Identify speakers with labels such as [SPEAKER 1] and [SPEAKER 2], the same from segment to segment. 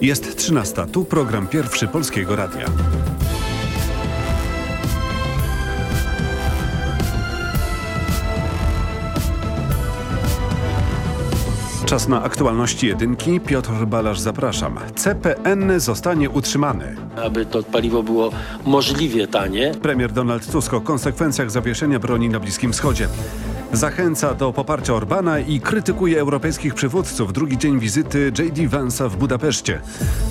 [SPEAKER 1] Jest 13. Tu program pierwszy Polskiego Radia. Czas na aktualności jedynki. Piotr Balasz, zapraszam. CPN zostanie utrzymany.
[SPEAKER 2] Aby to paliwo było możliwie tanie.
[SPEAKER 1] Premier Donald Tusk o konsekwencjach zawieszenia broni na Bliskim Wschodzie. Zachęca do poparcia Orbana i krytykuje europejskich przywódców. Drugi dzień wizyty J.D. Vansa w Budapeszcie.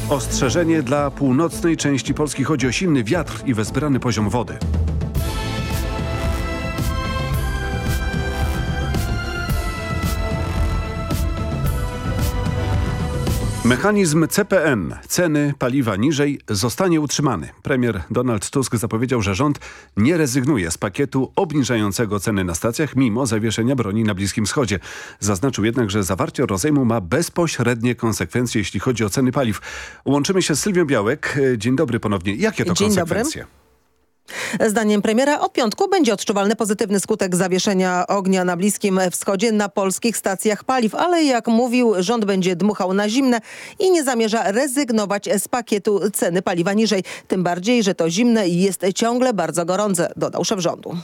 [SPEAKER 1] Ostrzeżenie dla północnej części Polski chodzi o silny wiatr i wezbrany poziom wody. Mechanizm CPN, ceny paliwa niżej, zostanie utrzymany. Premier Donald Tusk zapowiedział, że rząd nie rezygnuje z pakietu obniżającego ceny na stacjach mimo zawieszenia broni na Bliskim Wschodzie. Zaznaczył jednak, że zawarcie rozejmu ma bezpośrednie konsekwencje, jeśli chodzi o ceny paliw. Łączymy się z Sylwią Białek. Dzień dobry ponownie. Jakie to
[SPEAKER 3] Dzień
[SPEAKER 1] konsekwencje?
[SPEAKER 3] Dobry. Zdaniem premiera od piątku będzie odczuwalny pozytywny skutek zawieszenia ognia na Bliskim Wschodzie na polskich stacjach paliw, ale jak mówił, rząd będzie dmuchał na zimne i nie zamierza rezygnować z pakietu ceny paliwa niżej. Tym bardziej, że to zimne jest ciągle bardzo gorące, dodał szef rządu.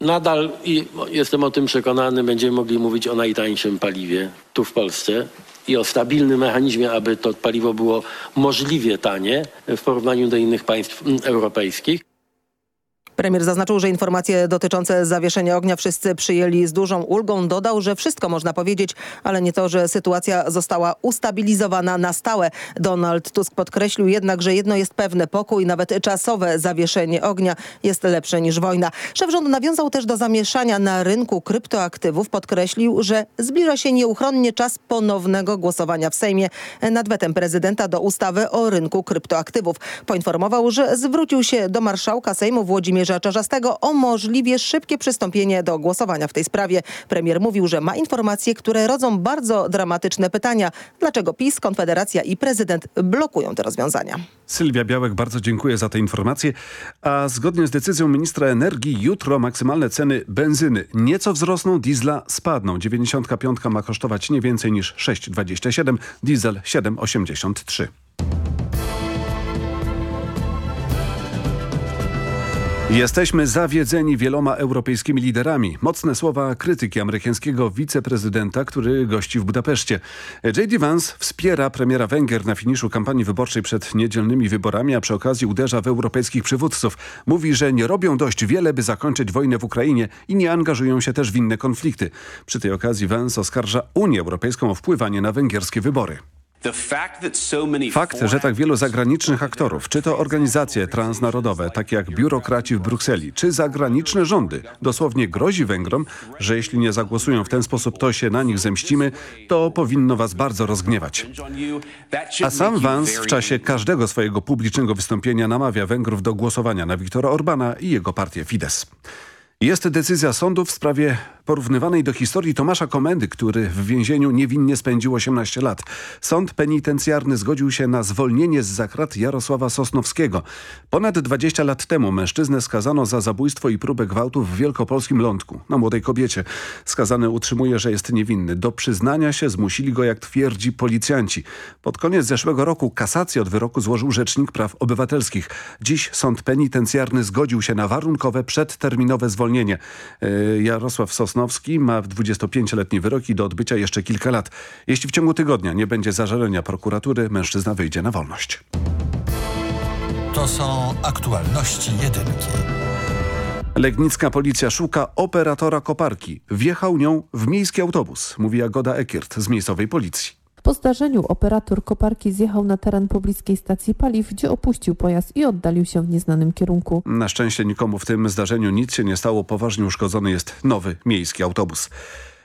[SPEAKER 2] Nadal i jestem o tym przekonany, będziemy mogli mówić o najtańszym paliwie tu w Polsce i o stabilnym mechanizmie, aby to paliwo było możliwie tanie w porównaniu do innych państw europejskich.
[SPEAKER 3] Premier zaznaczył, że informacje dotyczące zawieszenia ognia wszyscy przyjęli z dużą ulgą. Dodał, że wszystko można powiedzieć, ale nie to, że sytuacja została ustabilizowana na stałe. Donald Tusk podkreślił jednak, że jedno jest pewne, pokój, nawet czasowe zawieszenie ognia jest lepsze niż wojna. Szef rządu nawiązał też do zamieszania na rynku kryptoaktywów. Podkreślił, że zbliża się nieuchronnie czas ponownego głosowania w Sejmie nad wetem prezydenta do ustawy o rynku kryptoaktywów. Poinformował, że zwrócił się do marszałka Sejmu Włodzimierza Czarzastego o możliwie szybkie przystąpienie do głosowania w tej sprawie. Premier mówił, że ma informacje, które rodzą bardzo dramatyczne pytania. Dlaczego PiS, Konfederacja i prezydent blokują te rozwiązania?
[SPEAKER 1] Sylwia Białek, bardzo dziękuję za te informacje. A zgodnie z decyzją ministra energii jutro maksymalne ceny benzyny nieco wzrosną, diesla spadną. 95 ma kosztować nie więcej niż 6,27, diesel 7,83. Jesteśmy zawiedzeni wieloma europejskimi liderami. Mocne słowa krytyki amerykańskiego wiceprezydenta, który gości w Budapeszcie. J.D. Vance wspiera premiera Węgier na finiszu kampanii wyborczej przed niedzielnymi wyborami, a przy okazji uderza w europejskich przywódców. Mówi, że nie robią dość wiele, by zakończyć wojnę w Ukrainie i nie angażują się też w inne konflikty. Przy tej okazji Vance oskarża Unię Europejską o wpływanie na węgierskie wybory. Fakt, że tak wielu zagranicznych aktorów, czy to organizacje transnarodowe, takie jak biurokraci w Brukseli, czy zagraniczne rządy, dosłownie grozi Węgrom, że jeśli nie zagłosują w ten sposób, to się na nich zemścimy, to powinno was bardzo rozgniewać. A sam Vance w czasie każdego swojego publicznego wystąpienia namawia Węgrów do głosowania na Viktora Orbana i jego partię Fidesz. Jest decyzja sądu w sprawie porównywanej do historii Tomasza Komendy, który w więzieniu niewinnie spędził 18 lat. Sąd penitencjarny zgodził się na zwolnienie z zakrat Jarosława Sosnowskiego. Ponad 20 lat temu mężczyznę skazano za zabójstwo i próbę gwałtu w wielkopolskim Lądku na młodej kobiecie. Skazany utrzymuje, że jest niewinny. Do przyznania się zmusili go, jak twierdzi policjanci. Pod koniec zeszłego roku kasację od wyroku złożył Rzecznik Praw Obywatelskich. Dziś sąd penitencjarny zgodził się na warunkowe przedterminowe zwolnienie. Jarosław Sosnowski Sosnowski ma 25-letni wyrok i do odbycia jeszcze kilka lat. Jeśli w ciągu tygodnia nie będzie zażalenia prokuratury, mężczyzna wyjdzie na wolność.
[SPEAKER 4] To są aktualności jedynki.
[SPEAKER 1] Legnicka policja szuka operatora koparki. Wjechał nią w miejski autobus, mówi Jagoda Ekiert z miejscowej policji.
[SPEAKER 5] Po zdarzeniu operator koparki zjechał na teren pobliskiej stacji paliw, gdzie opuścił pojazd i oddalił się w nieznanym kierunku.
[SPEAKER 1] Na szczęście nikomu w tym zdarzeniu nic się nie stało. Poważnie uszkodzony jest nowy miejski autobus.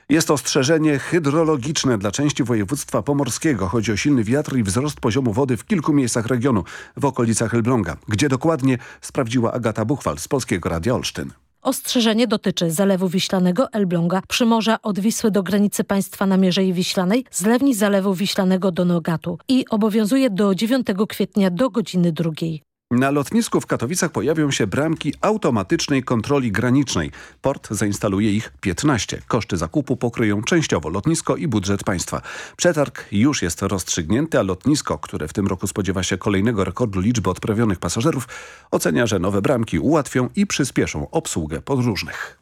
[SPEAKER 1] Jest ostrzeżenie hydrologiczne dla części województwa pomorskiego. Chodzi o silny wiatr i wzrost poziomu wody w kilku miejscach regionu w okolicach Elbląga. Gdzie dokładnie sprawdziła Agata Buchwal z Polskiego Radia Olsztyn.
[SPEAKER 6] Ostrzeżenie dotyczy Zalewu Wiślanego, Elbląga, Przymorza od Wisły do granicy państwa na Mierzei Wiślanej, zlewni Zalewu Wiślanego do Nogatu i obowiązuje do 9 kwietnia do godziny drugiej.
[SPEAKER 1] Na lotnisku w Katowicach pojawią się bramki automatycznej kontroli granicznej. Port zainstaluje ich 15. Koszty zakupu pokryją częściowo lotnisko i budżet państwa. Przetarg już jest rozstrzygnięty, a lotnisko, które w tym roku spodziewa się kolejnego rekordu liczby odprawionych pasażerów, ocenia, że nowe bramki ułatwią i przyspieszą obsługę podróżnych.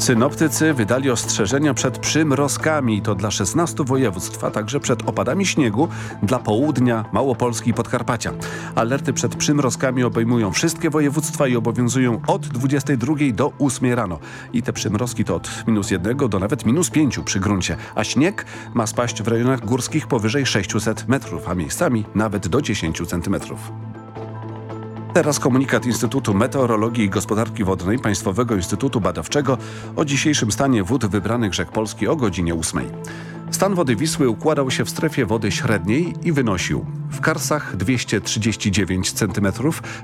[SPEAKER 1] Synoptycy wydali ostrzeżenia przed przymrozkami i to dla 16 województw, także przed opadami śniegu dla południa, Małopolski i Podkarpacia. Alerty przed przymrozkami obejmują wszystkie województwa i obowiązują od 22 do 8 rano. I te przymrozki to od minus 1 do nawet minus 5 przy gruncie, a śnieg ma spaść w rejonach górskich powyżej 600 metrów, a miejscami nawet do 10 centymetrów. Teraz komunikat Instytutu Meteorologii i Gospodarki Wodnej Państwowego Instytutu Badawczego o dzisiejszym stanie wód wybranych rzek Polski o godzinie 8. Stan wody Wisły układał się w strefie wody średniej i wynosił. W Karsach 239 cm,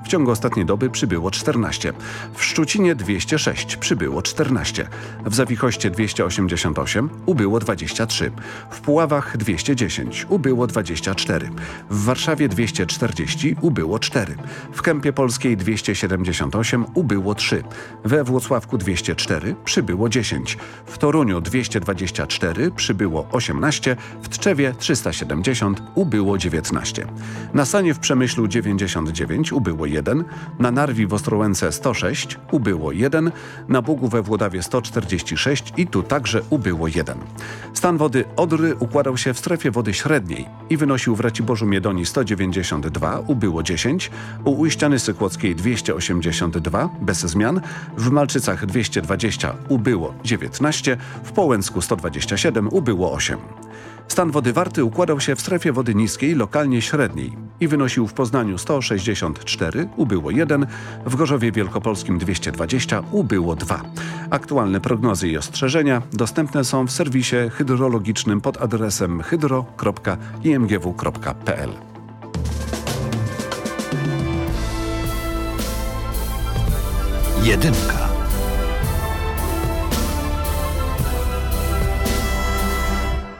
[SPEAKER 1] w ciągu ostatniej doby przybyło 14, w Szczucinie 206, przybyło 14, w Zawichoście 288, ubyło 23, w Puławach 210, ubyło 24, w Warszawie 240, ubyło 4, w Kępie Polskiej 278, ubyło 3, we Włocławku 204, przybyło 10, w Toruniu 224, przybyło 18, w Tczewie 370, ubyło 19. Na Sanie w Przemyślu 99, ubyło 1, na Narwi w Ostrołęce 106, ubyło 1, na Bugu we Włodawie 146 i tu także ubyło 1. Stan wody Odry układał się w strefie wody średniej i wynosił w Raciborzu Miedoni 192, ubyło 10, u Ujściany Sykłockiej 282, bez zmian, w Malczycach 220, ubyło 19, w Połęcku 127, ubyło 8. Stan wody Warty układał się w strefie wody niskiej, lokalnie średniej i wynosił w Poznaniu 164, ubyło 1, w Gorzowie Wielkopolskim 220, ubyło 2. Aktualne prognozy i ostrzeżenia dostępne są w serwisie hydrologicznym pod adresem hydro.imgw.pl.
[SPEAKER 7] Jedynka.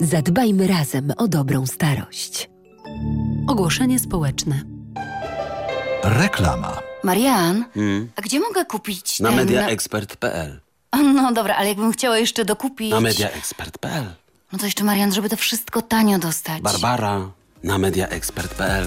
[SPEAKER 8] Zadbajmy razem o dobrą starość. Ogłoszenie społeczne.
[SPEAKER 7] Reklama.
[SPEAKER 9] Marian, a gdzie mogę kupić
[SPEAKER 10] Na
[SPEAKER 9] ten...
[SPEAKER 10] mediaexpert.pl
[SPEAKER 9] No dobra, ale jakbym chciała jeszcze dokupić...
[SPEAKER 10] Na mediaexpert.pl
[SPEAKER 9] No to jeszcze Marian, żeby to wszystko tanio dostać.
[SPEAKER 10] Barbara na mediaexpert.pl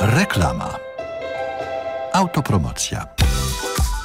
[SPEAKER 7] Reklama. Autopromocja.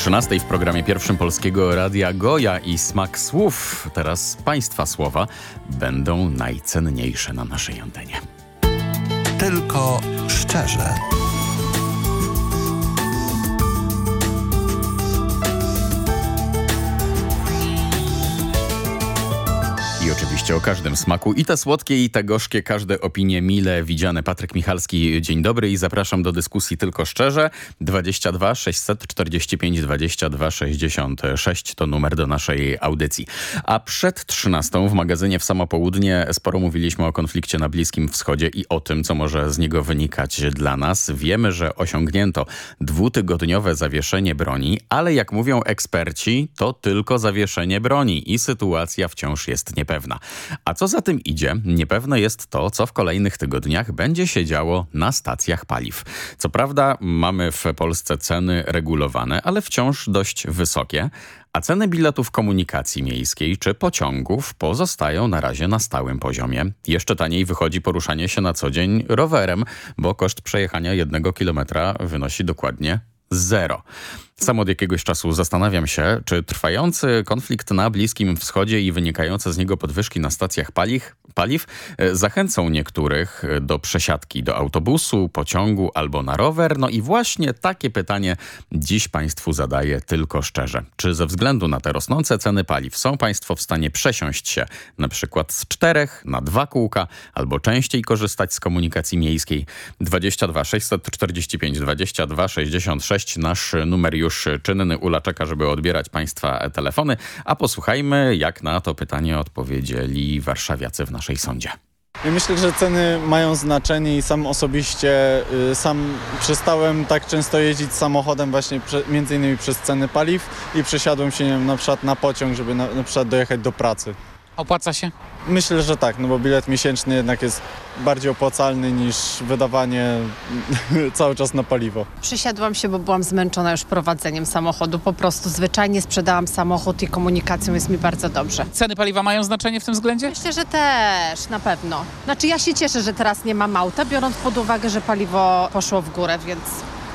[SPEAKER 11] 13 w programie pierwszym Polskiego Radia Goja i Smak Słów. Teraz Państwa słowa będą najcenniejsze na naszej antenie.
[SPEAKER 7] Tylko szczerze.
[SPEAKER 11] Oczywiście o każdym smaku. I te słodkie, i te gorzkie, każde opinie mile widziane. Patryk Michalski, dzień dobry i zapraszam do dyskusji tylko szczerze. 22 645 22 66 to numer do naszej audycji. A przed 13 w magazynie w samo południe sporo mówiliśmy o konflikcie na Bliskim Wschodzie i o tym, co może z niego wynikać dla nas. Wiemy, że osiągnięto dwutygodniowe zawieszenie broni, ale jak mówią eksperci, to tylko zawieszenie broni i sytuacja wciąż jest niepewna. A co za tym idzie, niepewne jest to, co w kolejnych tygodniach będzie się działo na stacjach paliw. Co prawda mamy w Polsce ceny regulowane, ale wciąż dość wysokie, a ceny biletów komunikacji miejskiej czy pociągów pozostają na razie na stałym poziomie. Jeszcze taniej wychodzi poruszanie się na co dzień rowerem, bo koszt przejechania jednego kilometra wynosi dokładnie zero. Sam od jakiegoś czasu zastanawiam się, czy trwający konflikt na Bliskim Wschodzie i wynikające z niego podwyżki na stacjach paliw, paliw e, zachęcą niektórych e, do przesiadki do autobusu, pociągu albo na rower. No i właśnie takie pytanie dziś Państwu zadaję tylko szczerze. Czy ze względu na te rosnące ceny paliw są Państwo w stanie przesiąść się na przykład z czterech na dwa kółka albo częściej korzystać z komunikacji miejskiej? 22 645 22 66 nasz numer już czynny Ula czeka, żeby odbierać Państwa telefony, a posłuchajmy, jak na to pytanie odpowiedzieli warszawiacy w naszej sądzie.
[SPEAKER 12] Myślę, że ceny mają znaczenie i sam osobiście y, sam przestałem tak często jeździć samochodem właśnie między innymi przez ceny paliw i przesiadłem się wiem, na przykład na pociąg, żeby na, na przykład dojechać do pracy.
[SPEAKER 13] Opłaca się?
[SPEAKER 12] Myślę, że tak, no bo bilet miesięczny jednak jest bardziej opłacalny niż wydawanie cały czas na paliwo.
[SPEAKER 14] Przysiadłam się, bo byłam zmęczona już prowadzeniem samochodu. Po prostu zwyczajnie sprzedałam samochód i komunikacją jest mi bardzo dobrze.
[SPEAKER 13] Ceny paliwa mają znaczenie w tym względzie?
[SPEAKER 14] Myślę, że też, na pewno. Znaczy ja się cieszę, że teraz nie mam auta, biorąc pod uwagę, że paliwo poszło w górę, więc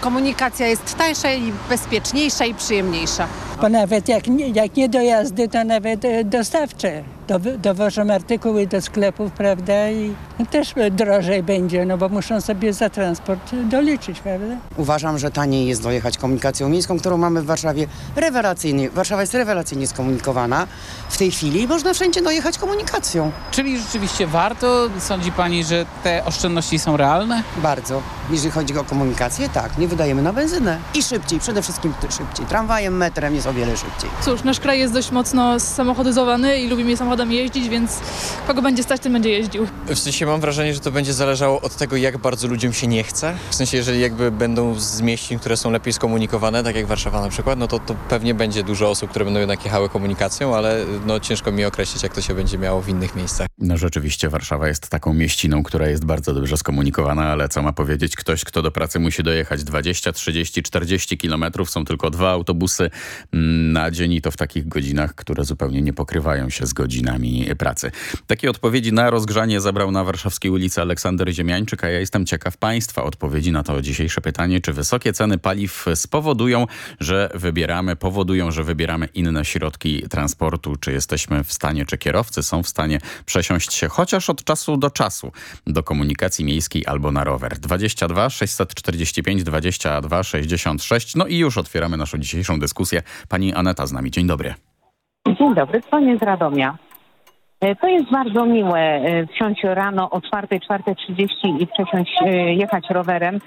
[SPEAKER 14] komunikacja jest tańsza i bezpieczniejsza i przyjemniejsza.
[SPEAKER 15] Bo nawet jak nie, jak nie dojazdy, to nawet e, dostawcze. Do, dowożą artykuły do sklepów, prawda? I też drożej będzie, no bo muszą sobie za transport doliczyć, prawda?
[SPEAKER 16] Uważam, że taniej jest dojechać komunikacją miejską, którą mamy w Warszawie rewelacyjnie. Warszawa jest rewelacyjnie skomunikowana w tej chwili i można wszędzie dojechać komunikacją.
[SPEAKER 13] Czyli rzeczywiście warto? Sądzi Pani, że te oszczędności są realne?
[SPEAKER 16] Bardzo. Jeżeli chodzi o komunikację, tak. Nie wydajemy na benzynę. I szybciej, przede wszystkim szybciej. Tramwajem, metrem jest o wiele szybciej.
[SPEAKER 17] Cóż, nasz kraj jest dość mocno samochodyzowany i lubimy samochodem jeździć, więc kogo będzie stać, ten będzie jeździł.
[SPEAKER 18] W sensie mam wrażenie, że to będzie zależało od tego, jak bardzo ludziom się nie chce. W sensie, jeżeli jakby będą z mieścin, które są lepiej skomunikowane, tak jak Warszawa na przykład, no to, to pewnie będzie dużo osób, które będą jednak jechały komunikacją, ale no ciężko mi określić, jak to się będzie miało w innych miejscach.
[SPEAKER 11] No rzeczywiście Warszawa jest taką mieściną, która jest bardzo dobrze skomunikowana, ale co ma powiedzieć ktoś, kto do pracy musi dojechać 20, 30, 40 kilometrów, są tylko dwa autobusy na dzień i to w takich godzinach, które zupełnie nie pokrywają się z godzinami pracy. Takie odpowiedzi na rozgrzanie zabrał na warszawskiej ulicy Aleksander Ziemiańczyk, a ja jestem ciekaw Państwa odpowiedzi na to dzisiejsze pytanie, czy wysokie ceny paliw spowodują, że wybieramy, powodują, że wybieramy inne środki transportu, czy jesteśmy w stanie, czy kierowcy są w stanie przesiąść się chociaż od czasu do czasu do komunikacji miejskiej albo na rower. 22 645 22 66. No i już otwieramy naszą dzisiejszą dyskusję. Pani Aneta z nami. Dzień dobry.
[SPEAKER 19] Dzień dobry, dzwonię z Radomia. E, To jest bardzo miłe e, wsiąść rano o 4, 4.30 i przesiąść, e, jechać rowerem.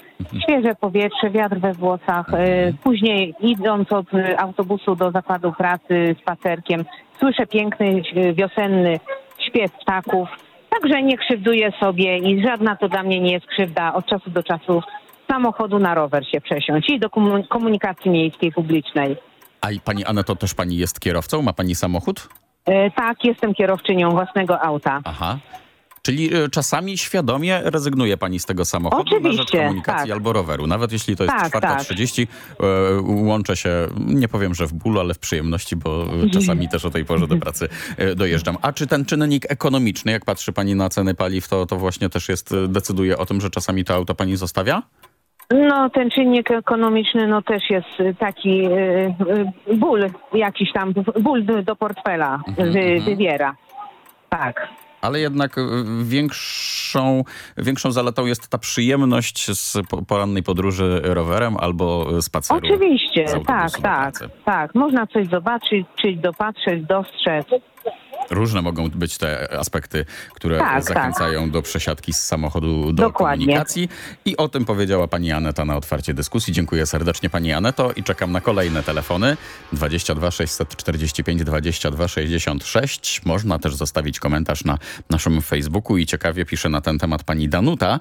[SPEAKER 19] Świeże powietrze, wiatr we włosach. e, Później idąc od autobusu do zakładu pracy spacerkiem, słyszę piękny wiosenny śpiew ptaków. Także nie krzywduję sobie i żadna to dla mnie nie jest krzywda od czasu do czasu samochodu na rower się przesiąść i do komu- komunikacji miejskiej, publicznej.
[SPEAKER 11] A i pani Aneto, też pani jest kierowcą? Ma pani samochód?
[SPEAKER 19] E, Tak, jestem kierowczynią własnego auta.
[SPEAKER 11] Aha. Czyli y, czasami świadomie rezygnuje pani z tego samochodu na rzecz
[SPEAKER 19] Oczywiście,
[SPEAKER 11] komunikacji
[SPEAKER 19] tak.
[SPEAKER 11] albo roweru. Nawet jeśli to jest
[SPEAKER 19] Tak, tak.
[SPEAKER 11] 4.30, y, łączę się, nie powiem, że w bólu, ale w przyjemności, bo czasami też o tej porze do pracy y, dojeżdżam. A czy ten czynnik ekonomiczny, jak patrzy pani na ceny paliw, to, to właśnie też jest, y, decyduje o tym, że czasami to auto pani zostawia?
[SPEAKER 19] No, ten czynnik ekonomiczny no też jest y, taki y, y, ból jakiś tam, ból do, do portfela wy, wywiera. Tak.
[SPEAKER 11] Ale jednak y, większą, większą zaletą jest ta przyjemność z po- porannej podróży rowerem albo spaceru.
[SPEAKER 19] Oczywiście, tak, tak,
[SPEAKER 11] pracy.
[SPEAKER 19] tak. Można coś zobaczyć, czyć, dopatrzeć, dostrzec.
[SPEAKER 11] Różne mogą być te aspekty, które
[SPEAKER 19] Tak,
[SPEAKER 11] zachęcają do przesiadki z samochodu do
[SPEAKER 19] Dokładnie.
[SPEAKER 11] komunikacji. I o tym powiedziała pani Aneta na otwarcie dyskusji. Dziękuję serdecznie pani Aneto i czekam na kolejne telefony. 22 645 22 66. Można też zostawić komentarz na naszym Facebooku i ciekawie pisze na ten temat pani Danuta.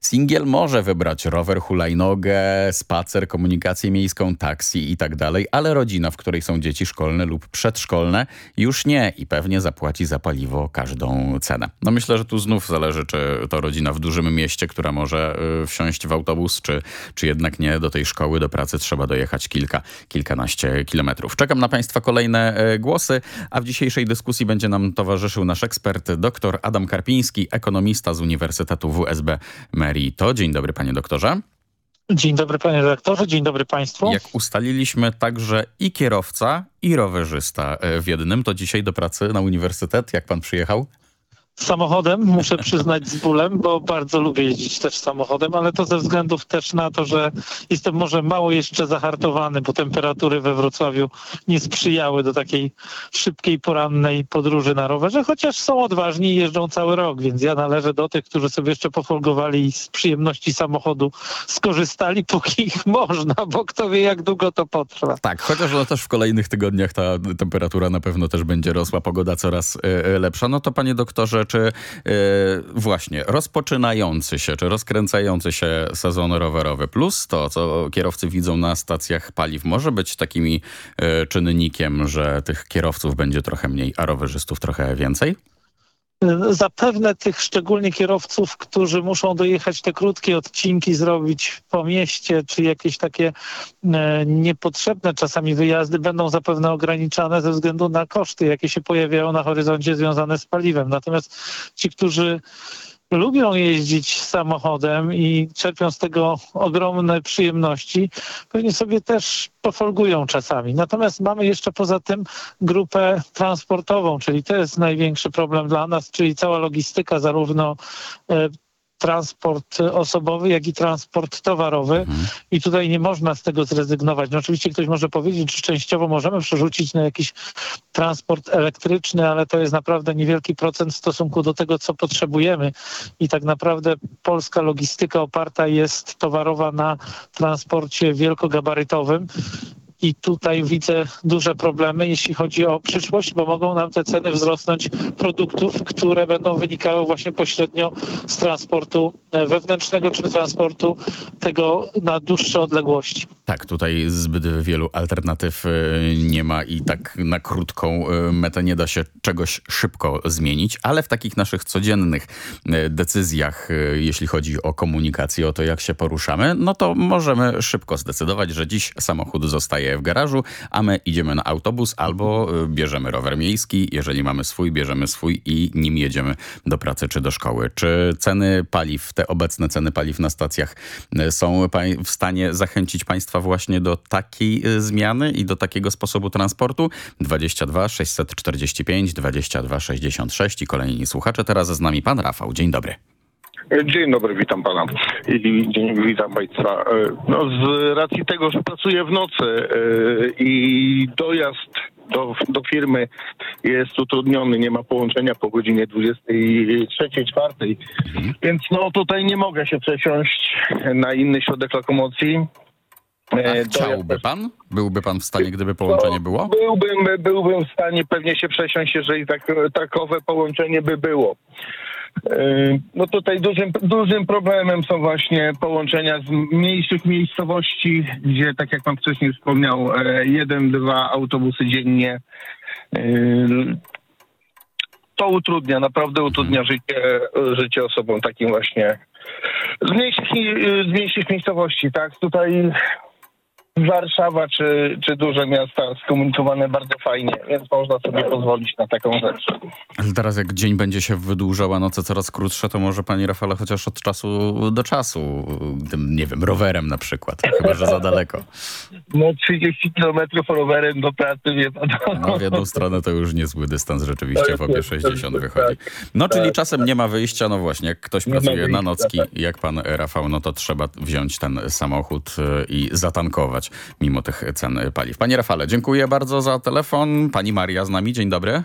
[SPEAKER 11] Singiel może wybrać rower, hulajnogę, spacer, komunikację miejską, taksi i tak dalej, ale rodzina, w której są dzieci szkolne lub przedszkolne, już nie i pewnie zapłaci za paliwo każdą cenę. No myślę, że tu znów zależy, czy to rodzina w dużym mieście, która może y, wsiąść w autobus, czy, czy jednak nie. Do tej szkoły, do pracy trzeba dojechać kilka, kilkanaście kilometrów. Czekam na Państwa kolejne y, głosy, a w dzisiejszej dyskusji będzie nam towarzyszył nasz ekspert, dr Adam Karpiński, ekonomista z Uniwersytetu WSB Merito. Dzień dobry, panie doktorze.
[SPEAKER 20] Dzień dobry panie redaktorze, dzień dobry państwu.
[SPEAKER 11] Jak ustaliliśmy także i kierowca, i rowerzysta e, w jednym, to dzisiaj do pracy na uniwersytet, jak pan przyjechał?
[SPEAKER 20] Samochodem muszę przyznać z bólem, bo bardzo lubię jeździć też samochodem, ale to ze względów też na to, że jestem może mało jeszcze zahartowany, bo temperatury we Wrocławiu nie sprzyjały do takiej szybkiej, porannej podróży na rowerze, chociaż są odważni i jeżdżą cały rok, więc ja należę do tych, którzy sobie jeszcze pofolgowali i z przyjemności samochodu skorzystali, póki ich można, bo kto wie jak długo to potrwa.
[SPEAKER 11] Tak, chociaż no też w kolejnych tygodniach ta temperatura na pewno też będzie rosła, pogoda coraz e, e, lepsza. No to panie doktorze, czy e, właśnie rozpoczynający się, czy rozkręcający się sezon rowerowy plus to, co kierowcy widzą na stacjach paliw, może być takimi e, czynnikiem, że tych kierowców będzie trochę mniej, a rowerzystów trochę więcej?
[SPEAKER 20] Zapewne tych szczególnie kierowców, którzy muszą dojechać te krótkie odcinki, zrobić po mieście, czy jakieś takie e, niepotrzebne czasami wyjazdy będą zapewne ograniczane ze względu na koszty, jakie się pojawiają na horyzoncie związane z paliwem. Natomiast ci, którzy lubią jeździć samochodem i czerpią z tego ogromne przyjemności, pewnie sobie też pofolgują czasami. Natomiast mamy jeszcze poza tym grupę transportową, czyli to jest największy problem dla nas, czyli cała logistyka zarówno e, transport osobowy, jak i transport towarowy i tutaj nie można z tego zrezygnować. No oczywiście ktoś może powiedzieć, że częściowo możemy przerzucić na jakiś transport elektryczny, ale to jest naprawdę niewielki procent w stosunku do tego, co potrzebujemy i tak naprawdę polska logistyka oparta jest towarowa na transporcie wielkogabarytowym. I tutaj widzę duże problemy, jeśli chodzi o przyszłość, bo mogą nam te ceny wzrosnąć produktów, które będą wynikały właśnie pośrednio z transportu e, wewnętrznego czy transportu tego na dłuższe odległości.
[SPEAKER 11] Tak, tutaj zbyt wielu alternatyw e, nie ma i tak na krótką e, metę nie da się czegoś szybko zmienić, ale w takich naszych codziennych decyzjach, jeśli chodzi o komunikację, o to jak się poruszamy, no to możemy szybko zdecydować, że dziś samochód zostaje w garażu, a my idziemy na autobus albo e, bierzemy rower miejski, jeżeli mamy swój, bierzemy swój i nim jedziemy do pracy czy do szkoły. Czy ceny paliw, te obecne ceny paliw na stacjach e, są w stanie zachęcić Państwa właśnie do takiej e, zmiany i do takiego sposobu transportu? 22 645 22 66 i kolejni słuchacze. Teraz z nami pan Rafał. Dzień dobry.
[SPEAKER 21] Dzień dobry, witam pana i dzień, witam państwa. E, No, z racji tego, że pracuję w nocy e, i dojazd do, do firmy jest utrudniony, nie ma połączenia po godzinie 23, 4, więc no tutaj nie mogę się przesiąść na inny środek lokomocji.
[SPEAKER 11] A
[SPEAKER 21] E,
[SPEAKER 11] chciałby pan? Byłby pan w stanie, gdyby połączenie było?
[SPEAKER 21] Byłbym, byłbym w stanie pewnie się przesiąść, jeżeli tak, takowe połączenie by było. No tutaj dużym, dużym problemem są właśnie połączenia z mniejszych miejscowości, gdzie tak jak pan wcześniej wspomniał, e, jeden, dwa autobusy dziennie. Yy, To utrudnia, naprawdę utrudnia życie, życie osobom takim właśnie z mniejszych, z mniejszych miejscowości, tak? Tutaj Warszawa czy, czy duże miasta skomunikowane bardzo fajnie, więc można sobie pozwolić na taką rzecz.
[SPEAKER 11] Ale teraz jak dzień będzie się wydłużał, a noce coraz krótsze, to może pani Rafale chociaż od czasu do czasu, tym, nie wiem, rowerem na przykład, chyba że za daleko.
[SPEAKER 21] No 30 kilometrów rowerem do pracy, wie pan.
[SPEAKER 11] No w jedną stronę to już niezły dystans rzeczywiście, w obie 60 wychodzi. No czyli czasem nie ma wyjścia, no właśnie, jak ktoś pracuje na nocki,
[SPEAKER 21] tak.
[SPEAKER 11] jak pan Rafał, no to trzeba wziąć ten samochód y, i zatankować mimo tych cen paliw. Panie Rafale, dziękuję bardzo za telefon. Pani Maria z nami, dzień dobry.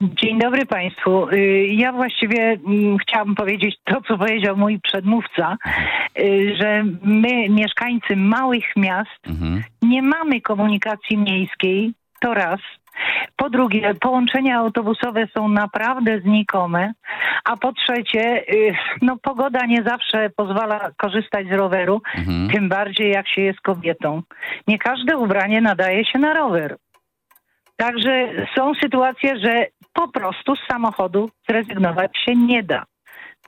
[SPEAKER 22] Dzień dobry Państwu. Y, Ja właściwie mm, chciałabym powiedzieć to, co powiedział mój przedmówca, y, że my, mieszkańcy małych miast, nie mamy komunikacji miejskiej, to raz. Po drugie, połączenia autobusowe są naprawdę znikome, a po trzecie, y, no pogoda nie zawsze pozwala korzystać z roweru, tym bardziej jak się jest kobietą. Nie każde ubranie nadaje się na rower. Także są sytuacje, że po prostu z samochodu zrezygnować się nie da.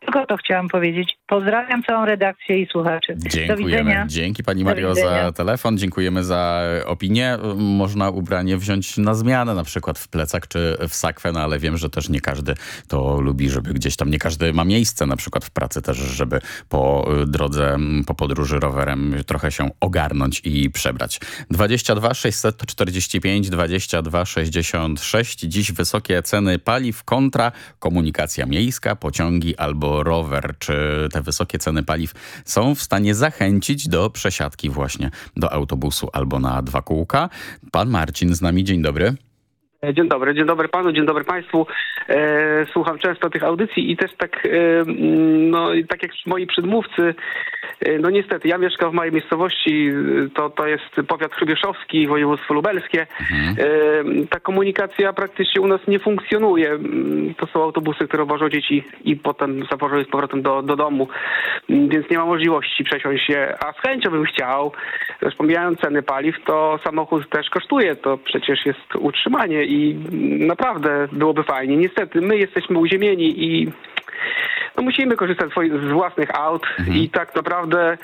[SPEAKER 22] Tylko to chciałam powiedzieć. Pozdrawiam całą redakcję i słuchaczy.
[SPEAKER 11] Dziękujemy. Dzięki pani Mario za telefon, dziękujemy za opinię. Można ubranie wziąć na zmianę, na przykład w plecak czy w sakwę, no ale wiem, że też nie każdy to lubi, żeby gdzieś tam, nie każdy ma miejsce, na przykład w pracy też, żeby po drodze, po podróży rowerem trochę się ogarnąć i przebrać. 22 645 22 66. Dziś wysokie ceny paliw kontra komunikacja miejska, pociągi albo rower. Czy te wysokie ceny paliw są w stanie zachęcić do przesiadki właśnie do autobusu albo na dwa kółka? Pan Marcin z nami, dzień dobry.
[SPEAKER 23] E, Dzień dobry, dzień dobry panu, dzień dobry państwu. E, słucham często tych audycji i też tak, e, mm, no tak jak moi przedmówcy, e, no niestety, ja mieszkam w małej miejscowości, to, to jest powiat chrubieszowski, województwo lubelskie. E, ta komunikacja praktycznie u nas nie funkcjonuje. Mm, To są autobusy, które wożą dzieci i potem zawożą je z powrotem do, do domu, Mm, więc nie ma możliwości przesiąść się, a z chęcią bym chciał, pomijając ceny paliw, to samochód też kosztuje, to przecież jest utrzymanie i naprawdę byłoby fajnie. Niestety, my jesteśmy uziemieni i no musimy korzystać z własnych aut i tak naprawdę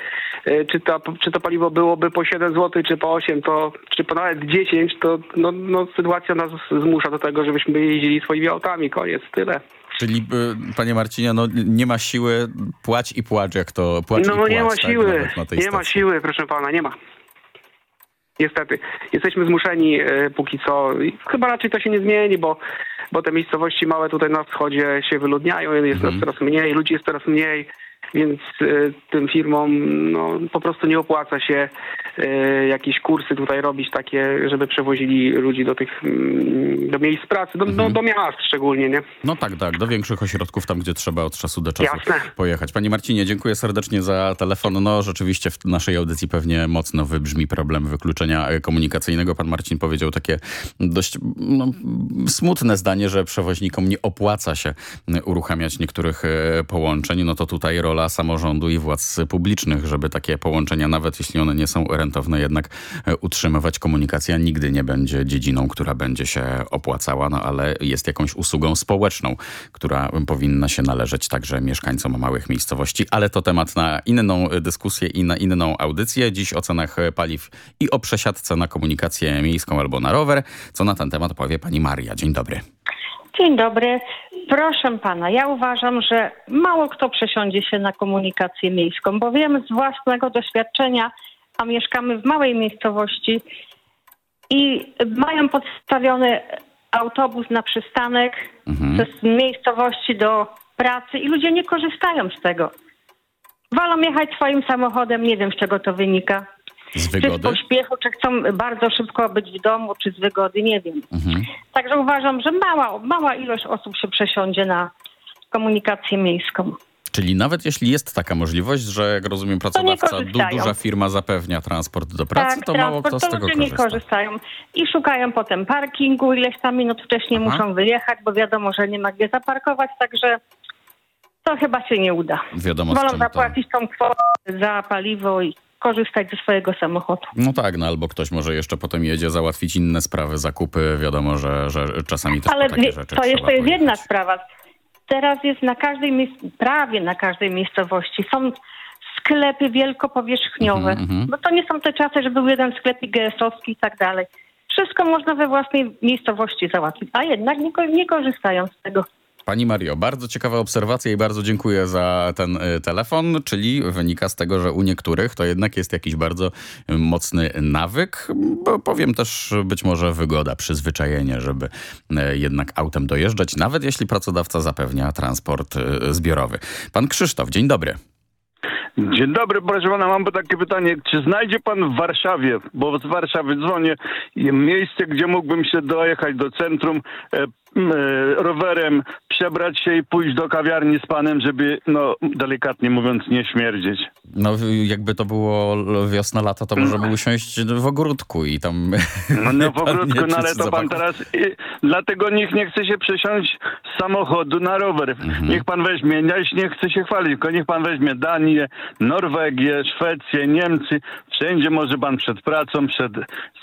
[SPEAKER 23] e, czy, ta, czy to paliwo byłoby po 7 zł, czy po 8, to, czy po nawet 10, to no, no, sytuacja nas zmusza do tego, żebyśmy jeździli swoimi autami. Koniec, tyle.
[SPEAKER 11] Czyli, y, panie Marcinie, no nie ma siły, płać i płacz, jak to płacz i
[SPEAKER 23] No
[SPEAKER 11] płacz,
[SPEAKER 23] nie ma
[SPEAKER 11] tak,
[SPEAKER 23] siły,
[SPEAKER 11] tej
[SPEAKER 23] nie ma
[SPEAKER 11] stacji.
[SPEAKER 23] siły, proszę pana, nie ma. Niestety. Jesteśmy zmuszeni e, póki co. I Chyba raczej to się nie zmieni, bo, bo te miejscowości małe tutaj na wschodzie się wyludniają, jest nas coraz mniej, ludzi jest coraz mniej, więc e, tym firmom no, po prostu nie opłaca się e, jakieś kursy tutaj robić takie, żeby przewozili ludzi do tych mm, do miejsc pracy, do, do, do miast szczególnie, nie?
[SPEAKER 11] No tak, tak, do większych ośrodków, tam gdzie trzeba od czasu do czasu
[SPEAKER 23] Jasne.
[SPEAKER 11] pojechać. Panie Marcinie, dziękuję serdecznie za telefon. No rzeczywiście w naszej audycji pewnie mocno wybrzmi problem wykluczenia komunikacyjnego. Pan Marcin powiedział takie dość no, smutne zdanie, że przewoźnikom nie opłaca się uruchamiać niektórych e, połączeń. No to tutaj rola samorządu i władz publicznych, żeby takie połączenia, nawet jeśli one nie są rentowne, jednak e, utrzymywać. Komunikacja nigdy nie będzie dziedziną, która będzie się opłacała, no ale jest jakąś usługą społeczną, która powinna się należeć także mieszkańcom małych miejscowości, ale to temat na inną dyskusję i na inną audycję. Dziś o cenach paliw i o przesiadce na komunikację miejską albo na rower. Co na ten temat powie pani Maria. Dzień dobry.
[SPEAKER 24] Dzień dobry. Proszę pana, ja uważam, że mało kto przesiądzie się na komunikację miejską, bo wiem z własnego doświadczenia, a mieszkamy w małej miejscowości i mają podstawiony autobus na przystanek z miejscowości do pracy i ludzie nie korzystają z tego. Wolą jechać swoim samochodem, nie wiem z czego to wynika.
[SPEAKER 11] Z
[SPEAKER 24] Czy z
[SPEAKER 11] wygody?
[SPEAKER 24] pośpiechu, czy chcą bardzo szybko być w domu, czy z wygody, nie wiem.
[SPEAKER 11] Mhm.
[SPEAKER 24] Także uważam, że mała, mała ilość osób się przesiądzie na komunikację miejską.
[SPEAKER 11] Czyli nawet jeśli jest taka możliwość, że jak rozumiem pracodawca, du, duża firma zapewnia transport do pracy,
[SPEAKER 24] tak,
[SPEAKER 11] to mało kto z tego
[SPEAKER 24] ludzie nie
[SPEAKER 11] korzysta.
[SPEAKER 24] korzystają i szukają potem parkingu, ileś tam minut wcześniej
[SPEAKER 11] Aha.
[SPEAKER 24] muszą wyjechać, bo wiadomo, że nie ma gdzie zaparkować, także to chyba się nie uda.
[SPEAKER 11] Wiadomo,
[SPEAKER 24] Wolą
[SPEAKER 11] czym to...
[SPEAKER 24] zapłacić tą kwotę za paliwo i korzystać ze swojego samochodu.
[SPEAKER 11] No tak, no albo ktoś może jeszcze potem jedzie załatwić inne sprawy, zakupy. Wiadomo, że, że czasami też
[SPEAKER 24] Ale
[SPEAKER 11] takie rzeczy
[SPEAKER 24] to jeszcze jest jedna sprawa. Teraz jest na każdej, prawie na każdej miejscowości są sklepy wielkopowierzchniowe.
[SPEAKER 11] Mhm, mhm.
[SPEAKER 24] Bo to nie są te czasy, że był jeden sklepik GS-owski i tak dalej. Wszystko można we własnej miejscowości załatwić, a jednak nie, nie korzystają z tego.
[SPEAKER 11] Pani Mario, bardzo ciekawa obserwacja i bardzo dziękuję za ten y, telefon, czyli wynika z tego, że u niektórych to jednak jest jakiś bardzo y, mocny nawyk, bo powiem też być może wygoda, przyzwyczajenie, żeby y, jednak autem dojeżdżać, nawet jeśli pracodawca zapewnia transport zbiorowy. Pan Krzysztof, dzień dobry.
[SPEAKER 25] Dzień dobry, proszę pana, mam takie pytanie. Czy znajdzie pan w Warszawie, bo z Warszawy dzwonię, miejsce, gdzie mógłbym się dojechać do centrum e, rowerem, przebrać się i pójść do kawiarni z panem, żeby, no delikatnie mówiąc, nie śmierdzieć?
[SPEAKER 11] No jakby to było wiosna, lata, to może by usiąść w ogródku i tam...
[SPEAKER 25] No, no w ogródku, no ale to pan teraz... I, dlatego nikt nie chce się przesiąść z samochodu na rower.
[SPEAKER 11] Mhm.
[SPEAKER 25] Niech pan weźmie, ja nie chcę się chwalić, tylko niech pan weźmie Danię, Norwegię, Szwecję, Niemcy. Wszędzie może pan przed pracą, przed...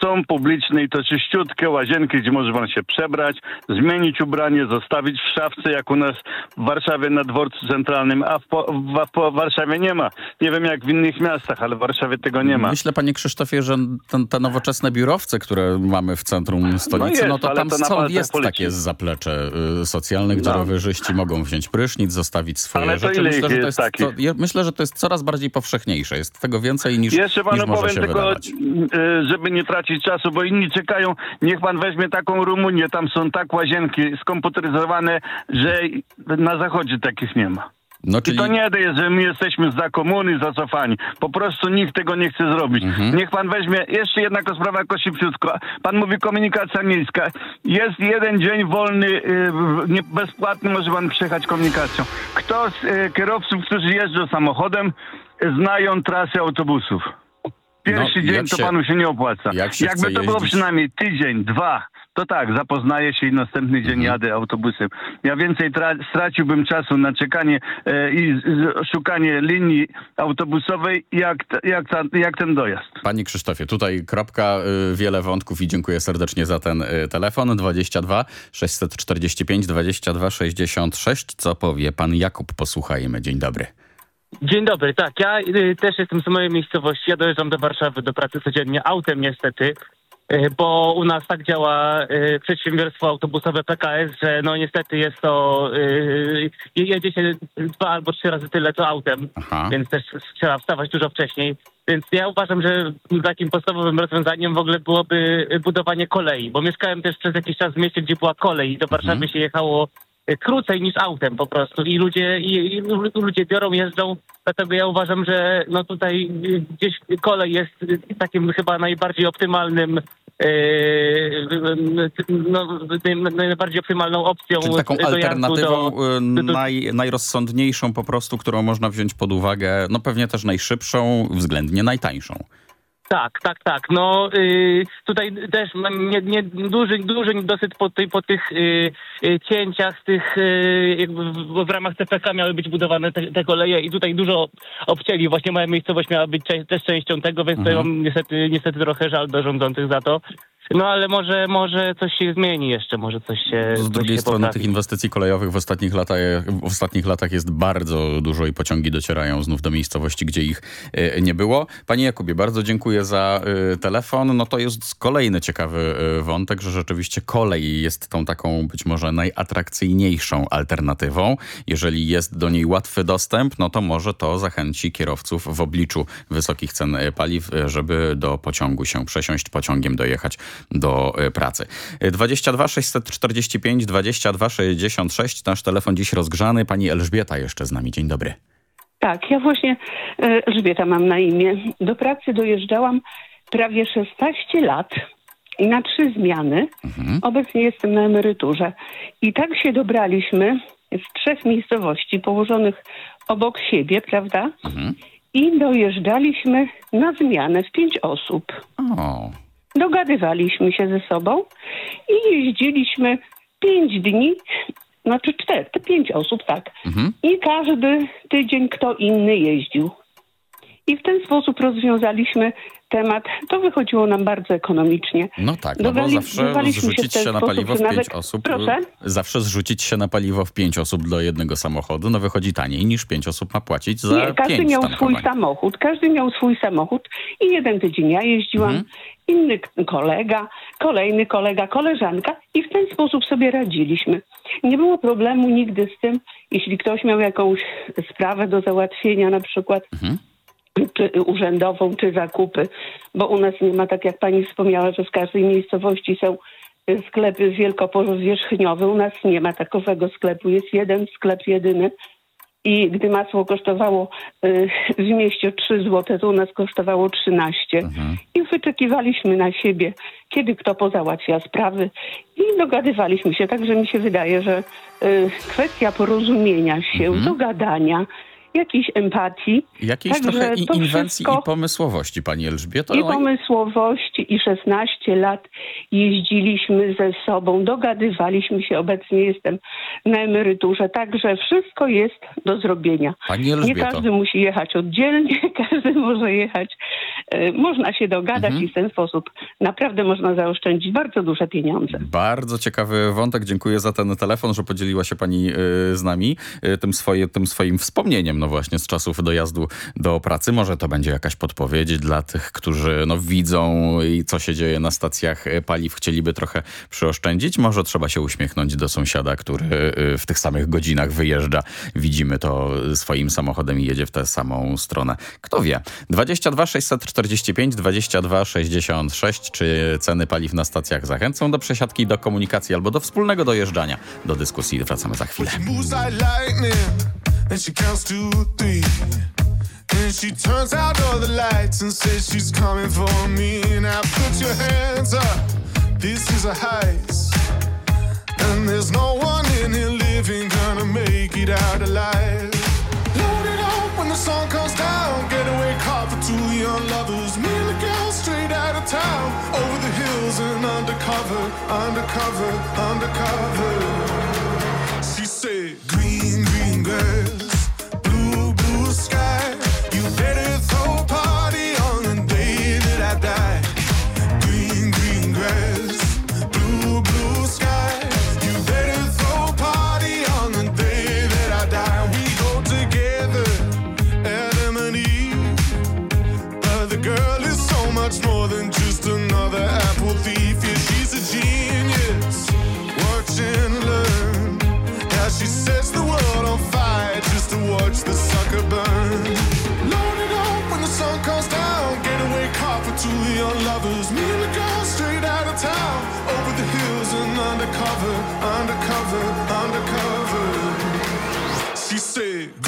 [SPEAKER 25] Są publiczne i to czyściutkie łazienki, gdzie może pan się przebrać, zmienić ubranie, zostawić w szafce, jak u nas w Warszawie na dworcu centralnym, a w, po, w, w Warszawie nie ma. Nie wiem jak w innych miastach, ale w Warszawie tego nie ma.
[SPEAKER 11] Myślę, panie Krzysztofie, że ten, te nowoczesne biurowce, które mamy w centrum stolicy, no,
[SPEAKER 25] jest,
[SPEAKER 11] to
[SPEAKER 25] ale
[SPEAKER 11] tam
[SPEAKER 25] to
[SPEAKER 11] są, jest
[SPEAKER 25] policzy.
[SPEAKER 11] takie zaplecze y, socjalne, gdzie
[SPEAKER 25] No.
[SPEAKER 11] rowerzyści mogą wziąć prysznic, zostawić swoje
[SPEAKER 25] Ale to
[SPEAKER 11] rzeczy. Myślę, że to
[SPEAKER 25] jest
[SPEAKER 11] co, ja myślę, że to jest coraz bardziej powszechniejsze. Jest tego więcej niż,
[SPEAKER 25] Jeszcze panu
[SPEAKER 11] niż może
[SPEAKER 25] powiem
[SPEAKER 11] się
[SPEAKER 25] tylko,
[SPEAKER 11] wydawać.
[SPEAKER 25] e, żeby nie tracić czasu, bo inni czekają. Niech pan weźmie taką Rumunię, tam są tak łazienki skomputeryzowane, że na zachodzie takich nie ma.
[SPEAKER 11] No,
[SPEAKER 25] I to nie jest, że my jesteśmy za komuny zacofani. Po prostu nikt tego nie chce zrobić.
[SPEAKER 11] Mhm.
[SPEAKER 25] Niech pan weźmie, jeszcze jedna sprawa szybciutko. Pan mówi komunikacja miejska. Jest jeden dzień wolny, y, nie, bezpłatny może pan przejechać komunikacją. Kto z y, kierowców, którzy jeżdżą samochodem, znają trasy autobusów? Pierwszy
[SPEAKER 11] No,
[SPEAKER 25] dzień to
[SPEAKER 11] się-
[SPEAKER 25] panu się nie opłaca.
[SPEAKER 11] jak się
[SPEAKER 25] Jakby to było
[SPEAKER 11] jeździć-
[SPEAKER 25] przynajmniej tydzień, dwa, to tak, zapoznaję się i następny
[SPEAKER 11] Mhm.
[SPEAKER 25] dzień jadę autobusem. Ja więcej tra- straciłbym czasu na czekanie e, i szukanie linii autobusowej, jak, jak, ta, jak ten dojazd.
[SPEAKER 11] Panie Krzysztofie, tutaj kropka, y, wiele wątków i dziękuję serdecznie za ten y, telefon. 22 645 22 66. Co powie pan Jakub? Posłuchajmy. Dzień dobry.
[SPEAKER 26] Dzień dobry, tak, ja y, też jestem z mojej miejscowości, ja dojeżdżam do Warszawy do pracy codziennie autem niestety, y, bo u nas tak działa y, przedsiębiorstwo autobusowe PKS, że no niestety jest to, y, jedzie się dwa albo trzy razy tyle co autem, więc też trzeba wstawać dużo wcześniej. Więc ja uważam, że takim podstawowym rozwiązaniem w ogóle byłoby budowanie kolei, bo mieszkałem też przez jakiś czas w mieście, gdzie była kolej i do Warszawy się jechało y, krócej niż autem po prostu i ludzie, i, i lu- ludzie biorą, jeżdżą, dlatego ja uważam, że no tutaj gdzieś kolej jest takim chyba najbardziej optymalnym y, no, najbardziej optymalną opcją
[SPEAKER 11] Czyli taką alternatywą
[SPEAKER 26] do,
[SPEAKER 11] y, naj, najrozsądniejszą po prostu, którą można wziąć pod uwagę, no pewnie też najszybszą, względnie najtańszą.
[SPEAKER 26] Tak, tak, tak. No y, tutaj też mam nie, nie, duży, duży niedosyt po, tej, po tych y, y, cięciach, z tych y, jakby w, w ramach CPK miały być budowane te, te koleje i tutaj dużo obcięli. Właśnie moja miejscowość miała być cze- też częścią tego, więc
[SPEAKER 11] Mhm.
[SPEAKER 26] mam niestety, niestety trochę żal do rządzących za to. No ale może, może coś się zmieni jeszcze, może coś się
[SPEAKER 11] Z
[SPEAKER 26] coś
[SPEAKER 11] drugiej
[SPEAKER 26] się
[SPEAKER 11] strony tych inwestycji kolejowych w ostatnich, latach, w ostatnich latach jest bardzo dużo i pociągi docierają znów do miejscowości, gdzie ich e, nie było. Panie Jakubie, bardzo dziękuję za e, telefon. No to jest kolejny ciekawy e, wątek, że rzeczywiście kolej jest tą taką być może najatrakcyjniejszą alternatywą. Jeżeli jest do niej łatwy dostęp, no to może to zachęci kierowców w obliczu wysokich cen paliw, żeby do pociągu się przesiąść, pociągiem dojechać do e, pracy. E, 22 645 22 66, nasz telefon dziś rozgrzany. Pani Elżbieta jeszcze z nami. Dzień dobry.
[SPEAKER 27] Tak, ja właśnie e, Elżbieta mam na imię. Do pracy dojeżdżałam prawie 16 lat i na trzy zmiany. Obecnie jestem na emeryturze. I tak się dobraliśmy z trzech miejscowości położonych obok siebie, prawda? I dojeżdżaliśmy na zmianę w pięć osób.
[SPEAKER 11] O.
[SPEAKER 27] Dogadywaliśmy się ze sobą i jeździliśmy pięć dni, znaczy cztery, to pięć osób, tak. I każdy tydzień kto inny jeździł. I w ten sposób rozwiązaliśmy temat, to wychodziło nam bardzo ekonomicznie.
[SPEAKER 11] No tak, no bo
[SPEAKER 27] Dowali-
[SPEAKER 11] zawsze
[SPEAKER 27] się w
[SPEAKER 11] zrzucić
[SPEAKER 27] ten
[SPEAKER 11] się na paliwo w pięć osób.
[SPEAKER 27] Proszę?
[SPEAKER 11] Zawsze zrzucić się na paliwo w pięć osób do jednego samochodu, no wychodzi taniej niż pięć osób ma płacić za
[SPEAKER 27] Nie, każdy miał swój samochód, każdy miał swój samochód i jeden tydzień ja jeździłam,
[SPEAKER 11] Mhm.
[SPEAKER 27] inny kolega, kolejny kolega, koleżanka i w ten sposób sobie radziliśmy. Nie było problemu nigdy z tym, jeśli ktoś miał jakąś sprawę do załatwienia, na przykład
[SPEAKER 11] Mhm.
[SPEAKER 27] Czy urzędową, czy zakupy, bo u nas nie ma, tak jak pani wspomniała, że w każdej miejscowości są y, sklepy wielkopowierzchniowe. U nas nie ma takowego sklepu. Jest jeden sklep jedyny. I gdy masło kosztowało y, w mieście 3 zł, to u nas kosztowało 13. I wyczekiwaliśmy na siebie, kiedy kto pozałatwia sprawy i dogadywaliśmy się. Także mi się wydaje, że y, kwestia porozumienia się, dogadania, jakiejś empatii.
[SPEAKER 11] Jakiejś
[SPEAKER 27] Także
[SPEAKER 11] trochę i inwencji i pomysłowości, pani Elżbieto.
[SPEAKER 27] i
[SPEAKER 11] No
[SPEAKER 27] pomysłowości i 16 lat jeździliśmy ze sobą, dogadywaliśmy się. Obecnie jestem na emeryturze, także wszystko jest do zrobienia.
[SPEAKER 11] Pani
[SPEAKER 27] Nie
[SPEAKER 11] Elżbieto.
[SPEAKER 27] każdy musi jechać oddzielnie, każdy może jechać. e, Można się dogadać
[SPEAKER 11] Mhm.
[SPEAKER 27] i w ten sposób naprawdę można zaoszczędzić bardzo duże pieniądze.
[SPEAKER 11] Bardzo ciekawy wątek. Dziękuję za ten telefon, że podzieliła się pani y, z nami y, tym, swoje, tym swoim wspomnieniem, no właśnie, z czasów dojazdu do pracy. Może to będzie jakaś podpowiedź dla tych, którzy no, widzą i co się dzieje na stacjach paliw, chcieliby trochę przyoszczędzić. Może trzeba się uśmiechnąć do sąsiada, który y, w tych samych godzinach wyjeżdża. Widzimy to swoim samochodem i jedzie w tę samą stronę. Kto wie? 22 645 22 66. Czy ceny paliw na stacjach zachęcą do przesiadki, do komunikacji albo do wspólnego dojeżdżania? Do dyskusji wracamy za chwilę.
[SPEAKER 28] And she counts to three. And she turns out all the lights and says she's coming for me. Now put your hands up, this is a heist. And there's no one in here living gonna make it out alive. Load it up when the sun comes down. Getaway car for two young lovers. Me and the girl straight out of town. Over the hills and undercover, undercover, undercover. She said, Green, green grass, young lovers. Me and the girl straight out of town. Over the hills and undercover, undercover, undercover. She said,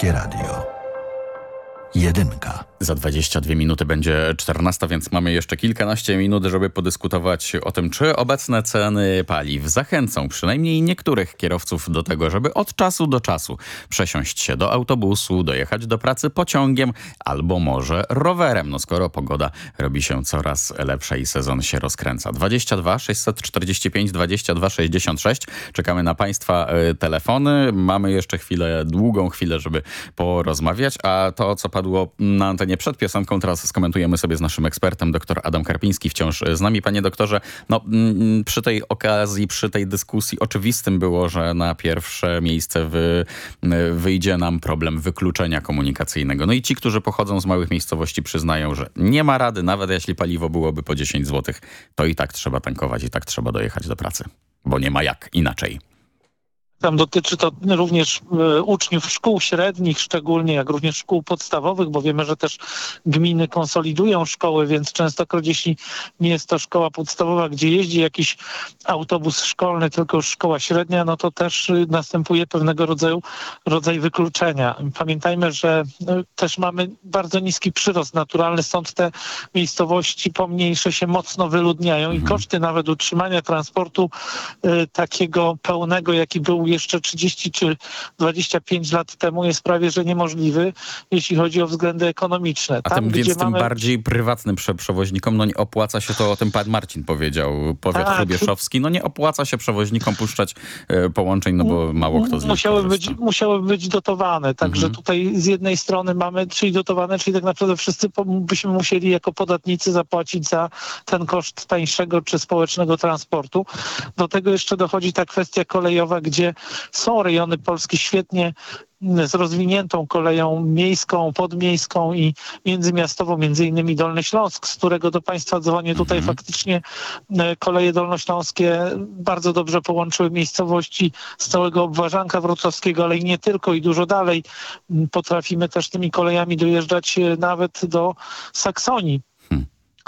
[SPEAKER 7] Polskie Radio.
[SPEAKER 11] Za 22 minuty będzie 14, więc mamy jeszcze kilkanaście minut, żeby podyskutować o tym, czy obecne ceny paliw zachęcą przynajmniej niektórych kierowców do tego, żeby od czasu do czasu przesiąść się do autobusu, dojechać do pracy pociągiem albo może rowerem, no skoro pogoda robi się coraz lepsza i sezon się rozkręca. 22 645 22 66. Czekamy na Państwa y, telefony. Mamy jeszcze chwilę, długą chwilę, żeby porozmawiać, a to, co padło na antenie przed piosenką, teraz skomentujemy sobie z naszym ekspertem, dr Adam Karpiński, wciąż z nami. Panie doktorze, no, mm, przy tej okazji, przy tej dyskusji oczywistym było, że na pierwsze miejsce wy, wyjdzie nam problem wykluczenia komunikacyjnego. No i ci, którzy pochodzą z małych miejscowości przyznają, że nie ma rady, nawet jeśli paliwo byłoby po 10 zł, to i tak trzeba tankować, i tak trzeba dojechać do pracy, bo nie ma jak inaczej.
[SPEAKER 20] Tam dotyczy to również e, uczniów szkół średnich, szczególnie jak również szkół podstawowych, bo wiemy, że też gminy konsolidują szkoły, więc częstokroć jeśli nie jest to szkoła podstawowa, gdzie jeździ jakiś autobus szkolny, tylko już szkoła średnia, no to też y, następuje pewnego rodzaju rodzaj wykluczenia. Pamiętajmy, że no, też mamy bardzo niski przyrost naturalny, stąd te miejscowości pomniejsze się mocno wyludniają i koszty nawet utrzymania transportu y, takiego pełnego, jaki był jeszcze 30 czy 25 lat temu jest prawie, że niemożliwy, jeśli chodzi o względy ekonomiczne.
[SPEAKER 11] A tym, więc tym bardziej prywatnym prze przewoźnikom, no nie opłaca się to, o tym pan Marcin powiedział, powiat
[SPEAKER 20] Tak.
[SPEAKER 11] hrubieszowski, no nie opłaca się przewoźnikom puszczać e, połączeń, no bo mało kto z nich
[SPEAKER 20] musiały
[SPEAKER 11] korzysta.
[SPEAKER 20] być, musiały być dotowane. Także
[SPEAKER 11] Mhm.
[SPEAKER 20] tutaj z jednej strony mamy, czyli dotowane, czyli tak naprawdę wszyscy byśmy musieli jako podatnicy zapłacić za ten koszt tańszego czy społecznego transportu. Do tego jeszcze dochodzi ta kwestia kolejowa, gdzie są rejony Polski świetnie mm, z rozwiniętą koleją miejską, podmiejską i międzymiastową, między innymi Dolny Śląsk, z którego do Państwa dzwonię. Tutaj faktycznie e, koleje dolnośląskie bardzo dobrze połączyły miejscowości z całego obwarzanka wrocławskiego, ale i nie tylko i dużo dalej. M, Potrafimy też tymi kolejami dojeżdżać e, nawet do Saksonii.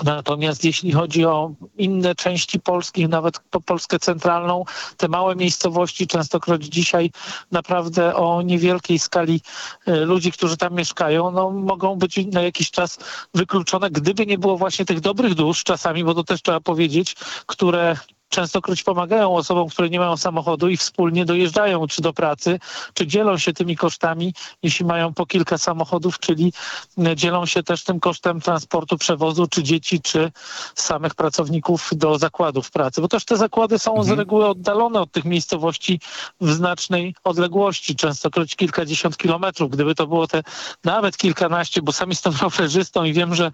[SPEAKER 20] Natomiast jeśli chodzi o inne części Polski, nawet po Polskę centralną, te małe miejscowości, częstokroć dzisiaj naprawdę o niewielkiej skali e, ludzi, którzy tam mieszkają, no, mogą być na jakiś czas wykluczone, gdyby nie było właśnie tych dobrych dusz czasami, bo to też trzeba powiedzieć, które częstokroć pomagają osobom, które nie mają samochodu i wspólnie dojeżdżają czy do pracy, czy dzielą się tymi kosztami, jeśli mają po kilka samochodów, czyli e, dzielą się też tym kosztem transportu, przewozu, czy dzieci, czy samych pracowników do zakładów pracy. Bo też te zakłady są z reguły oddalone od tych miejscowości w znacznej odległości, częstokroć kilkadziesiąt kilometrów. Gdyby to było te nawet kilkanaście, bo sam jestem rowerzystą i wiem, że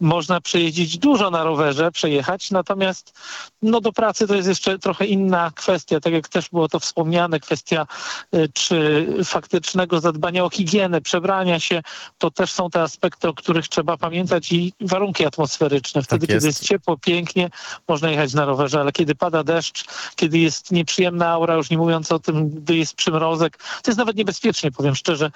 [SPEAKER 20] można przejeździć dużo na rowerze, przejechać, natomiast no do pracy to jest jeszcze trochę inna kwestia, tak jak też było to wspomniane, kwestia y, czy faktycznego zadbania o higienę, przebrania się, to też są te aspekty, o których trzeba pamiętać i warunki atmosferyczne. Wtedy,
[SPEAKER 11] jest.
[SPEAKER 20] kiedy jest ciepło, pięknie, można jechać na rowerze, ale kiedy pada deszcz, kiedy jest nieprzyjemna aura, już nie mówiąc o tym, gdy jest przymrozek, to jest nawet niebezpiecznie, powiem szczerze,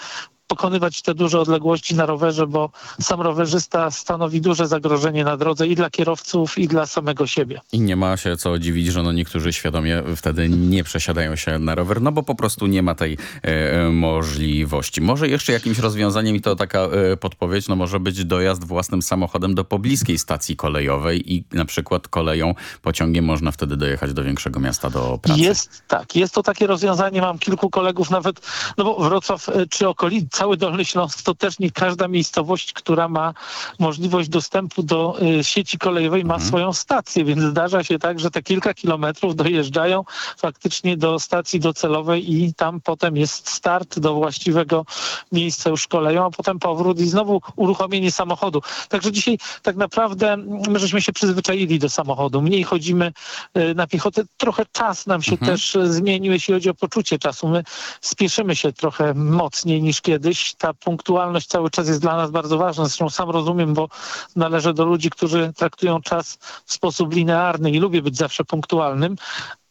[SPEAKER 20] pokonywać te duże odległości na rowerze, bo sam rowerzysta stanowi duże zagrożenie na drodze i dla kierowców, i dla samego siebie.
[SPEAKER 11] I nie ma się co dziwić, że no niektórzy świadomie wtedy nie przesiadają się na rower, no bo po prostu nie ma tej e, możliwości. Może jeszcze jakimś rozwiązaniem i to taka e, podpowiedź, no może być dojazd własnym samochodem do pobliskiej stacji kolejowej i na przykład koleją, pociągiem można wtedy dojechać do większego miasta do pracy.
[SPEAKER 20] Jest tak, jest to takie rozwiązanie. Mam kilku kolegów nawet, no bo Wrocław e, czy okolic, cały Dolny Śląsk to też nie każda miejscowość, która ma możliwość dostępu do e, sieci kolejowej ma swoją stację, więc zdarza się tak, że te kilka kilometrów dojeżdżają faktycznie do stacji docelowej i tam potem jest start do właściwego miejsca już koleją, a potem powrót i znowu uruchomienie samochodu. Także dzisiaj tak naprawdę my żeśmy się przyzwyczaili do samochodu. Mniej chodzimy e, na piechotę. Trochę czas nam się też e, zmienił, jeśli chodzi o poczucie czasu. My spieszymy się trochę mocniej niż kiedyś. Ta punktualność cały czas jest dla nas bardzo ważna. Zresztą sam rozumiem, bo należę do ludzi, którzy traktują czas w sposób linearny i lubię być zawsze punktualnym.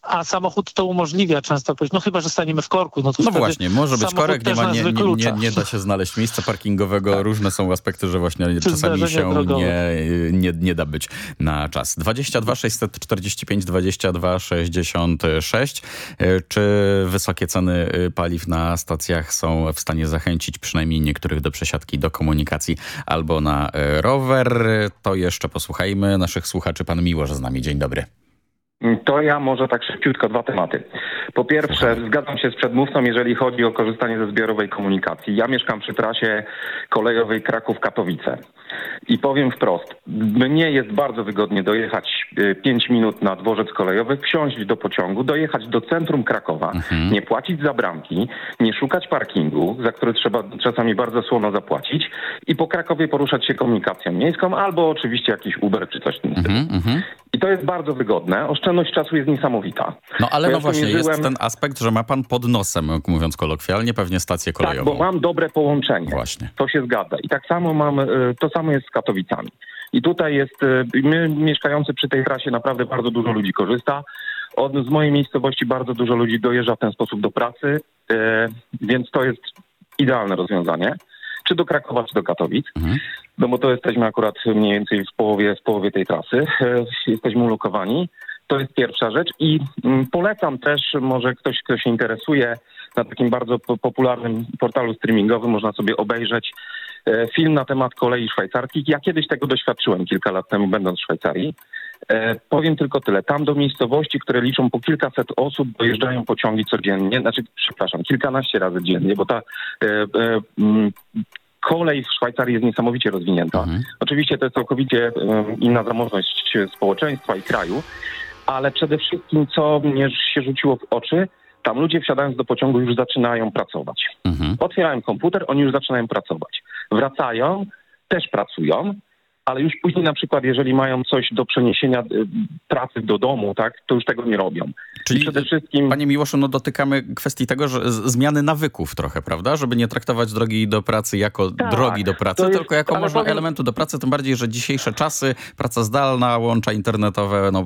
[SPEAKER 20] A samochód to umożliwia często. No chyba, że staniemy w korku. No, to
[SPEAKER 11] No właśnie, może być korek, nie, ma, nie, nie, nie, da się znaleźć miejsca parkingowego. Różne są aspekty, że właśnie
[SPEAKER 20] Czy
[SPEAKER 11] czasami się nie, nie, nie da być na czas. 22 645 22 66. E, Czy wysokie ceny y, paliw na stacjach są w stanie zachęcić przynajmniej niektórych do przesiadki do komunikacji albo na e, rower? To jeszcze posłuchajmy naszych słuchaczy. Pan Miłosz z nami. Dzień dobry.
[SPEAKER 29] To ja może tak szybciutko dwa tematy. Po pierwsze, zgadzam się z przedmówcą, jeżeli chodzi o korzystanie ze zbiorowej komunikacji. Ja mieszkam przy trasie kolejowej Kraków-Katowice. I powiem wprost, mnie jest bardzo wygodnie dojechać 5 minut na dworzec kolejowy, wsiąść do pociągu, dojechać do centrum Krakowa, nie płacić za bramki, nie szukać parkingu, za który trzeba czasami bardzo słono zapłacić i po Krakowie poruszać się komunikacją miejską albo oczywiście jakiś Uber czy coś w tym stylu.
[SPEAKER 11] Mhm,
[SPEAKER 29] I to jest bardzo wygodne. Oszczędność czasu jest niesamowita.
[SPEAKER 11] No ale no właśnie,
[SPEAKER 29] przemierzyłem-
[SPEAKER 11] jest ten aspekt, że ma pan pod nosem, mówiąc kolokwialnie, pewnie stację
[SPEAKER 29] Tak,
[SPEAKER 11] kolejową.
[SPEAKER 29] bo mam dobre połączenie.
[SPEAKER 11] Właśnie.
[SPEAKER 29] To się zgadza. I tak samo mam, y, to samo jest z Katowicami. I tutaj jest, y, my mieszkający przy tej trasie naprawdę bardzo dużo ludzi korzysta. Od, z mojej miejscowości bardzo dużo ludzi dojeżdża w ten sposób do pracy, y, więc to jest idealne rozwiązanie. Czy do Krakowa, czy do Katowic. No bo to jesteśmy akurat mniej więcej w połowie, w połowie tej trasy. Y, Jesteśmy ulokowani. To jest pierwsza rzecz i mm, polecam też, może ktoś, kto się interesuje, na takim bardzo po- popularnym portalu streamingowym można sobie obejrzeć e, film na temat kolei szwajcarskich. Ja kiedyś tego doświadczyłem kilka lat temu, będąc w Szwajcarii. E, powiem tylko tyle. Tam do miejscowości, które liczą po kilkaset osób, dojeżdżają pociągi codziennie, znaczy, przepraszam, kilkanaście razy dziennie, bo ta e, e, mm, kolej w Szwajcarii jest niesamowicie rozwinięta. Oczywiście to jest całkowicie e, inna zamożność społeczeństwa i kraju, ale przede wszystkim, co mnie się rzuciło w oczy, tam ludzie wsiadając do pociągu już zaczynają pracować. Otwierają komputer, oni już zaczynają pracować. Wracają, też pracują, ale już później na przykład, jeżeli mają coś do przeniesienia y, pracy do domu, tak, to już tego nie robią.
[SPEAKER 11] Czyli
[SPEAKER 29] I przede wszystkim...
[SPEAKER 11] Panie Miłoszu, no dotykamy kwestii tego, że zmiany nawyków trochę, prawda? Żeby nie traktować drogi do pracy jako
[SPEAKER 29] Tak,
[SPEAKER 11] drogi do pracy,
[SPEAKER 29] to jest-
[SPEAKER 11] tylko jako można
[SPEAKER 29] powiem-
[SPEAKER 11] elementu do pracy, tym bardziej, że dzisiejsze czasy, praca zdalna, łącza internetowe, no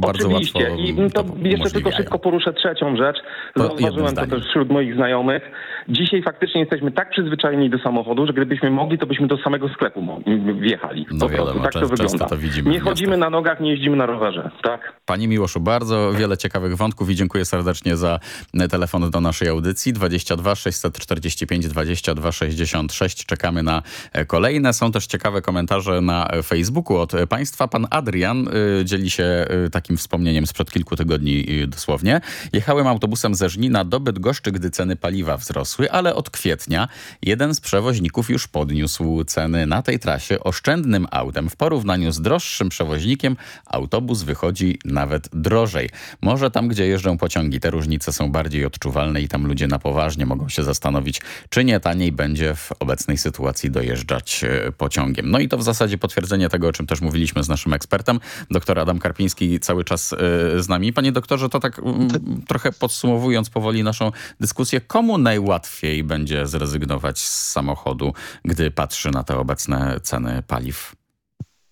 [SPEAKER 11] bardzo
[SPEAKER 29] Oczywiście.
[SPEAKER 11] łatwo
[SPEAKER 29] I
[SPEAKER 11] to
[SPEAKER 29] to jeszcze tylko szybko poruszę trzecią rzecz.
[SPEAKER 11] To
[SPEAKER 29] Zauważyłem to
[SPEAKER 11] zdaniem.
[SPEAKER 29] też wśród moich znajomych. Dzisiaj faktycznie jesteśmy tak przyzwyczajeni do samochodu, że gdybyśmy mogli, to byśmy do samego sklepu wjechali.
[SPEAKER 11] No
[SPEAKER 29] Po prostu.
[SPEAKER 11] wiadomo,
[SPEAKER 29] tak
[SPEAKER 11] często-
[SPEAKER 29] to wygląda.
[SPEAKER 11] to widzimy
[SPEAKER 29] nie chodzimy na nogach, nie jeździmy na rowerze. Tak.
[SPEAKER 11] Panie Miłoszu, bardzo wiele ciekawych wątków i dziękuję serdecznie za e, telefon do naszej audycji. 22 645 22 66. Czekamy na e, kolejne. Są też ciekawe komentarze na e, Facebooku od Państwa. Pan Adrian dzieli się takim wspomnieniem sprzed kilku tygodni dosłownie. Jechałem autobusem ze Żnina do Bydgoszczy, gdy ceny paliwa wzrosły, ale od kwietnia jeden z przewoźników już podniósł ceny na tej trasie oszczędnym autem. W porównaniu z droższym przewoźnikiem autobus wychodzi nawet drożej. Może tam, gdzie jeżdżą pociągi, te różnice są bardziej odczuwalne i tam ludzie na poważnie mogą się zastanowić, czy nie taniej będzie w obecnej sytuacji dojeżdżać e, pociągiem. No i to w zasadzie potwierdzenie tego, o czym też mówiliśmy z naszym ekspertem. Doktor Adam Karpiński cały czas e, z nami. Panie doktorze, to tak mm, trochę podsumowując powoli naszą dyskusję, komu najłatwiej będzie zrezygnować z samochodu, gdy patrzy na te obecne ceny paliw?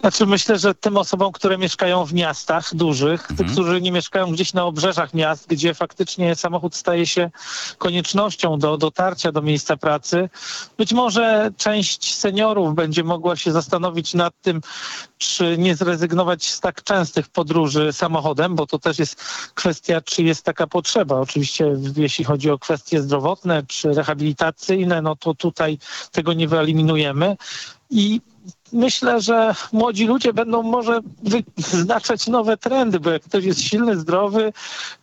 [SPEAKER 20] Znaczy myślę, że tym osobom, które mieszkają w miastach dużych, tych, którzy nie mieszkają gdzieś na obrzeżach miast, gdzie faktycznie samochód staje się koniecznością do dotarcia do miejsca pracy, być może część seniorów będzie mogła się zastanowić nad tym, czy nie zrezygnować z tak częstych podróży samochodem, bo to też jest kwestia, czy jest taka potrzeba. Oczywiście jeśli chodzi o kwestie zdrowotne czy rehabilitacyjne, no to tutaj tego nie wyeliminujemy. I myślę, że młodzi ludzie będą może wyznaczać nowe trendy, bo jak ktoś jest silny, zdrowy,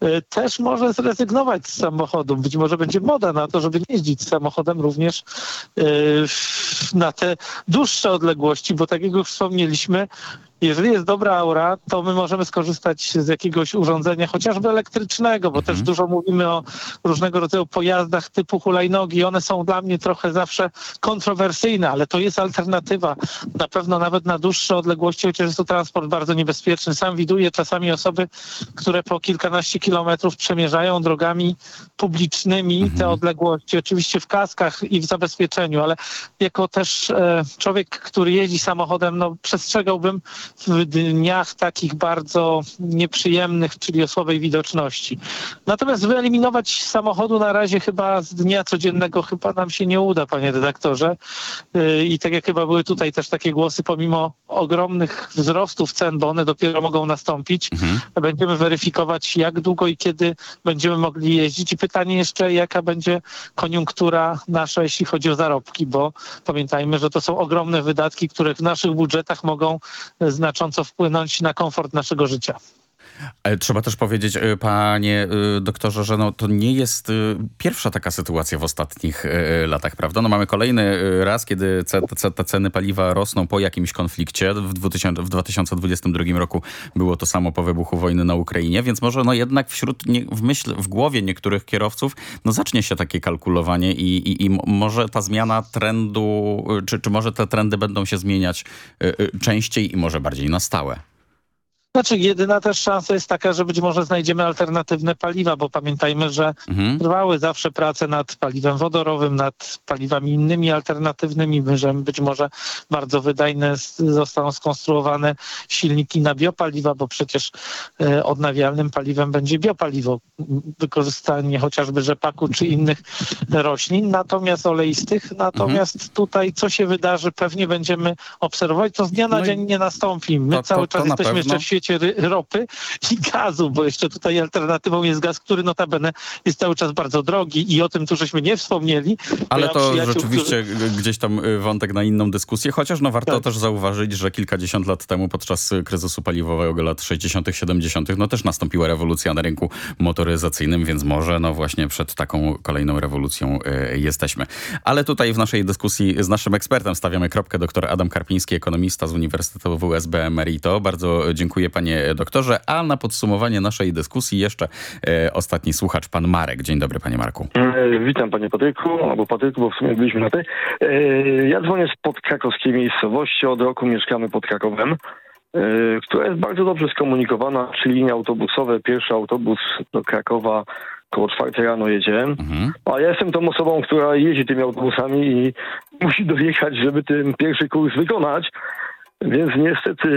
[SPEAKER 20] y, też może zrezygnować z samochodu. Być może będzie moda na to, żeby jeździć samochodem również y, na te dłuższe odległości, bo tak jak już wspomnieliśmy, jeżeli jest dobra aura, to my możemy skorzystać z jakiegoś urządzenia, chociażby elektrycznego, bo też dużo mówimy o różnego rodzaju pojazdach typu hulajnogi. One są dla mnie trochę zawsze kontrowersyjne, ale to jest alternatywa. Na pewno nawet na dłuższe odległości, chociaż jest to transport bardzo niebezpieczny. Sam widuję czasami osoby, które po kilkanaście kilometrów przemierzają drogami publicznymi te odległości, oczywiście w kaskach i w zabezpieczeniu, ale jako też e, człowiek, który jeździ samochodem, no przestrzegałbym w dniach takich bardzo nieprzyjemnych, czyli o słabej widoczności. Natomiast wyeliminować samochodu na razie chyba z dnia codziennego chyba nam się nie uda, panie redaktorze. Y, I tak jak chyba były tutaj też takie głosy, pomimo ogromnych wzrostów cen, bo one dopiero mogą nastąpić, będziemy weryfikować jak długo i kiedy będziemy mogli jeździć. I pytanie jeszcze, jaka będzie koniunktura nasza, jeśli chodzi o zarobki, bo pamiętajmy, że to są ogromne wydatki, które w naszych budżetach mogą znacząco wpłynąć na komfort naszego życia.
[SPEAKER 11] E, trzeba też powiedzieć, e, panie e, doktorze, że no, to nie jest pierwsza taka sytuacja w ostatnich latach, prawda? No, mamy kolejny raz, kiedy te ceny paliwa rosną po jakimś konflikcie. W, 2000, w 2022 roku było to samo po wybuchu wojny na Ukrainie, więc może no jednak wśród, w myśl, w głowie niektórych kierowców no zacznie się takie kalkulowanie i, i, i może ta zmiana trendu, czy, czy może te trendy będą się zmieniać częściej i może bardziej na stałe?
[SPEAKER 20] Znaczy jedyna też szansa jest taka, że być może znajdziemy alternatywne paliwa, bo pamiętajmy, że mhm. trwały zawsze prace nad paliwem wodorowym, nad paliwami innymi alternatywnymi, że być może bardzo wydajne zostaną skonstruowane silniki na biopaliwa, bo przecież e, odnawialnym paliwem będzie biopaliwo, wykorzystanie chociażby rzepaku czy innych roślin, natomiast oleistych. Natomiast mhm. tutaj co się wydarzy, pewnie będziemy obserwować. To z dnia na no dzień nie nastąpi. My to, cały to, czas to jesteśmy pewno. jeszcze w świecie świecie ropy i gazu, bo jeszcze tutaj alternatywą jest gaz, który notabene jest cały czas bardzo drogi i o tym tu żeśmy nie wspomnieli.
[SPEAKER 11] Ale to rzeczywiście którzy... gdzieś tam y, wątek na inną dyskusję, chociaż no warto tak. też zauważyć, że kilkadziesiąt lat temu podczas kryzysu paliwowego lat 60 70 no też nastąpiła rewolucja na rynku motoryzacyjnym, więc może no właśnie przed taką kolejną rewolucją y, jesteśmy. Ale tutaj w naszej dyskusji z naszym ekspertem stawiamy kropkę. Doktor Adam Karpiński, ekonomista z Uniwersytetu WSB Merito. Bardzo dziękuję panie doktorze. A na podsumowanie naszej dyskusji jeszcze e, ostatni słuchacz, pan Marek. Dzień dobry, panie Marku.
[SPEAKER 30] E, witam, panie Patryku, albo Patryku, bo w sumie byliśmy na ty. E, ja dzwonię spod krakowskiej miejscowości. Od roku mieszkamy pod Krakowem, e, która jest bardzo dobrze skomunikowana, czyli linie autobusowe. Pierwszy autobus do Krakowa koło czwartej rano jedzie. Mhm. A ja jestem tą osobą, która jeździ tymi autobusami i musi dojechać, żeby ten pierwszy kurs wykonać. Więc niestety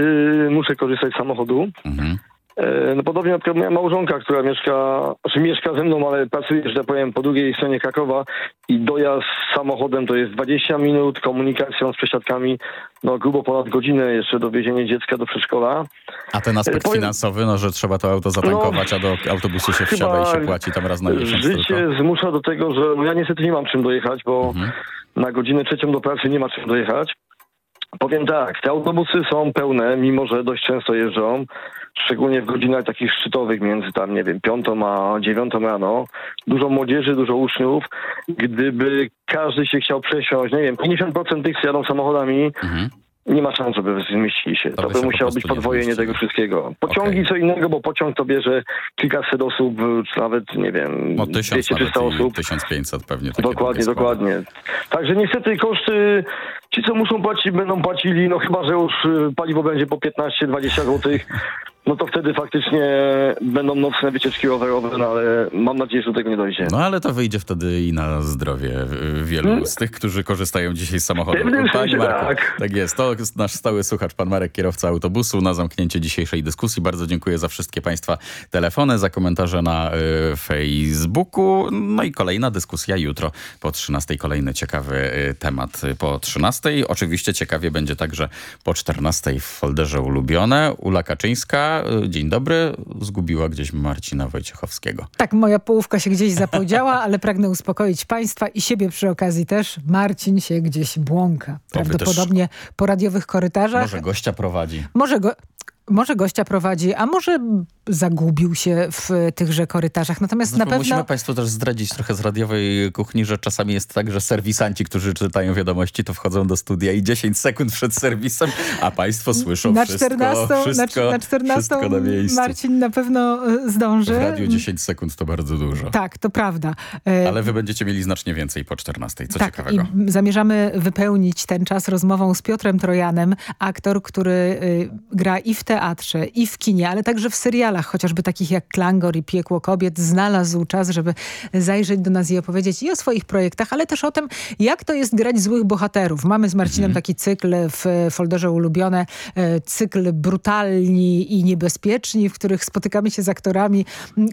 [SPEAKER 30] muszę korzystać z samochodu. Mhm. E, no podobnie na przykład moja małżonka, która mieszka, znaczy mieszka ze mną, ale pracuje, że tak powiem, po drugiej stronie Krakowa i dojazd samochodem to jest 20 minut, komunikacją z przesiadkami, no grubo ponad godzinę jeszcze dowiezienie dziecka do przedszkola.
[SPEAKER 11] A ten aspekt powiem, finansowy, no że trzeba to auto zatankować, no, a do autobusu się wsiada i się płaci tam raz na miesiąc
[SPEAKER 30] Życie tylko. zmusza do tego, że no ja niestety nie mam czym dojechać, bo mhm. na godzinę trzecią do pracy nie ma czym dojechać. Powiem tak, te autobusy są pełne, mimo że dość często jeżdżą, szczególnie w godzinach takich szczytowych między tam, nie wiem, piątą a dziewiątą rano. Dużo młodzieży, dużo uczniów. Gdyby każdy się chciał przesiąść, nie wiem, 50% tych jadą samochodami, mhm nie ma szans, żeby zmieścili się. To, to by musiało być podwojenie tego wszystkiego. Pociągi okay. co innego, bo pociąg to bierze kilkaset osób, czy nawet, nie wiem,
[SPEAKER 11] no, 200-300 osób. 1500 pewnie.
[SPEAKER 30] Dokładnie, dokładnie. Także niestety koszty, ci co muszą płacić, będą płacili, no chyba, że już y, paliwo będzie po 15-20 złotych no to wtedy faktycznie będą nocne wycieczki rowerowe, no ale mam nadzieję, że do tego nie dojdzie.
[SPEAKER 11] No ale to wyjdzie wtedy i na zdrowie wielu hmm? z tych, którzy korzystają dzisiaj z samochodu.
[SPEAKER 30] Panie Marku, tak.
[SPEAKER 11] tak jest. To jest nasz stały słuchacz, pan Marek, kierowca autobusu. Na zamknięcie dzisiejszej dyskusji bardzo dziękuję za wszystkie państwa telefony, za komentarze na y, Facebooku. No i kolejna dyskusja jutro po 13. Kolejny ciekawy y, temat po 13. Oczywiście ciekawie będzie także po 14 w folderze ulubione. Ula Kaczyńska dzień dobry, zgubiła gdzieś Marcina Wojciechowskiego.
[SPEAKER 31] Tak, moja połówka się gdzieś zapodziała, ale pragnę uspokoić państwa i siebie przy okazji też. Marcin się gdzieś błąka. Prawdopodobnie po radiowych korytarzach.
[SPEAKER 11] Może gościa prowadzi.
[SPEAKER 31] Może go... Może gościa prowadzi, a może zagubił się w tychże korytarzach. Natomiast na pewno...
[SPEAKER 11] Musimy Państwu też zdradzić trochę z radiowej kuchni, że czasami jest tak, że serwisanci, którzy czytają wiadomości, to wchodzą do studia i 10 sekund przed serwisem, a Państwo słyszą na wszystko, 14, wszystko, na, na 14 wszystko na miejscu.
[SPEAKER 31] Marcin na pewno e, zdąży. W
[SPEAKER 11] radiu 10 sekund to bardzo dużo.
[SPEAKER 31] Tak, to prawda.
[SPEAKER 11] E, Ale wy będziecie mieli znacznie więcej po 14. Co
[SPEAKER 31] tak,
[SPEAKER 11] ciekawego.
[SPEAKER 31] I zamierzamy wypełnić ten czas rozmową z Piotrem Trojanem, aktor, który y, gra i w teatrze, teatrze, i w kinie, ale także w serialach, chociażby takich jak Klangor i Piekło Kobiet, znalazł czas, żeby zajrzeć do nas i opowiedzieć i o swoich projektach, ale też o tym, jak to jest grać złych bohaterów. Mamy z Marcinem taki cykl w folderze ulubione, e, cykl brutalni i niebezpieczni, w których spotykamy się z aktorami,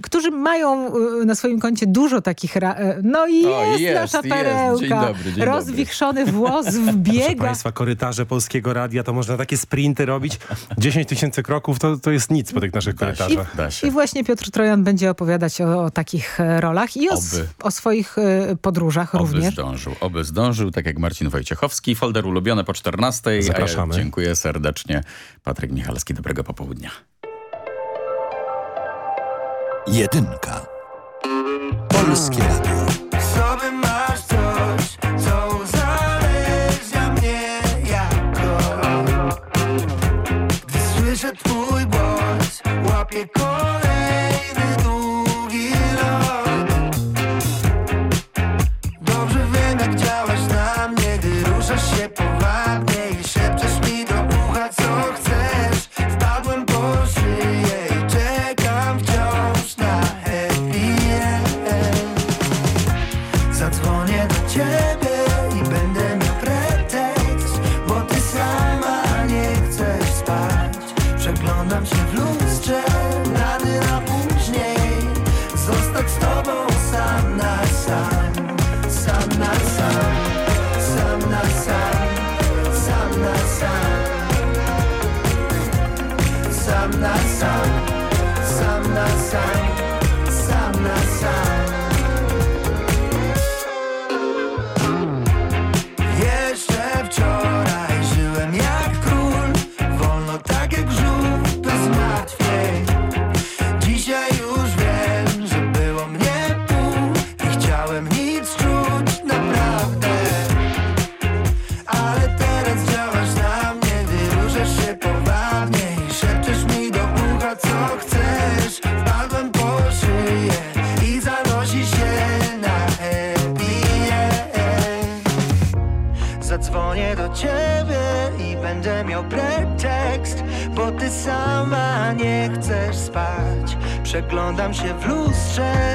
[SPEAKER 31] którzy mają e, na swoim koncie dużo takich... E, no i jest, o, jest nasza perełka. Dzień dobry, dzień Rozwichrzony włos wbiega. Proszę
[SPEAKER 32] Państwa, korytarze Polskiego Radia, to można takie sprinty robić. 10 tysięcy kroków to, to jest nic po tych naszych da korytarzach.
[SPEAKER 31] Się. I właśnie Piotr Trojan będzie opowiadać o, o takich rolach i o, o swoich podróżach
[SPEAKER 11] oby
[SPEAKER 31] również.
[SPEAKER 11] Zdążył, oby zdążył, tak jak Marcin Wojciechowski. Folder ulubione po 14.
[SPEAKER 32] Zapraszamy.
[SPEAKER 11] Ja dziękuję serdecznie. Patryk Michalski, dobrego popołudnia.
[SPEAKER 4] Jedynka. Polskie Radio.
[SPEAKER 33] papie, corre. Przeglądam się w lustrze,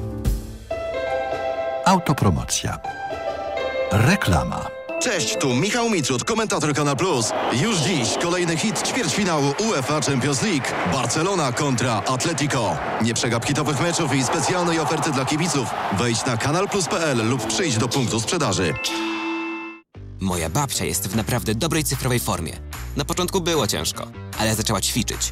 [SPEAKER 4] Autopromocja. Reklama.
[SPEAKER 34] Cześć, tu Michał Mitrud, komentator Kanal Plus. Już dziś kolejny hit ćwierćfinału UEFA Champions League. Barcelona kontra Atletico. Nie przegap hitowych meczów i specjalnej oferty dla kibiców. Wejdź na kanalplus.pl lub przyjdź do punktu sprzedaży.
[SPEAKER 35] Moja babcia jest w naprawdę dobrej cyfrowej formie. Na początku było ciężko, ale zaczęła ćwiczyć.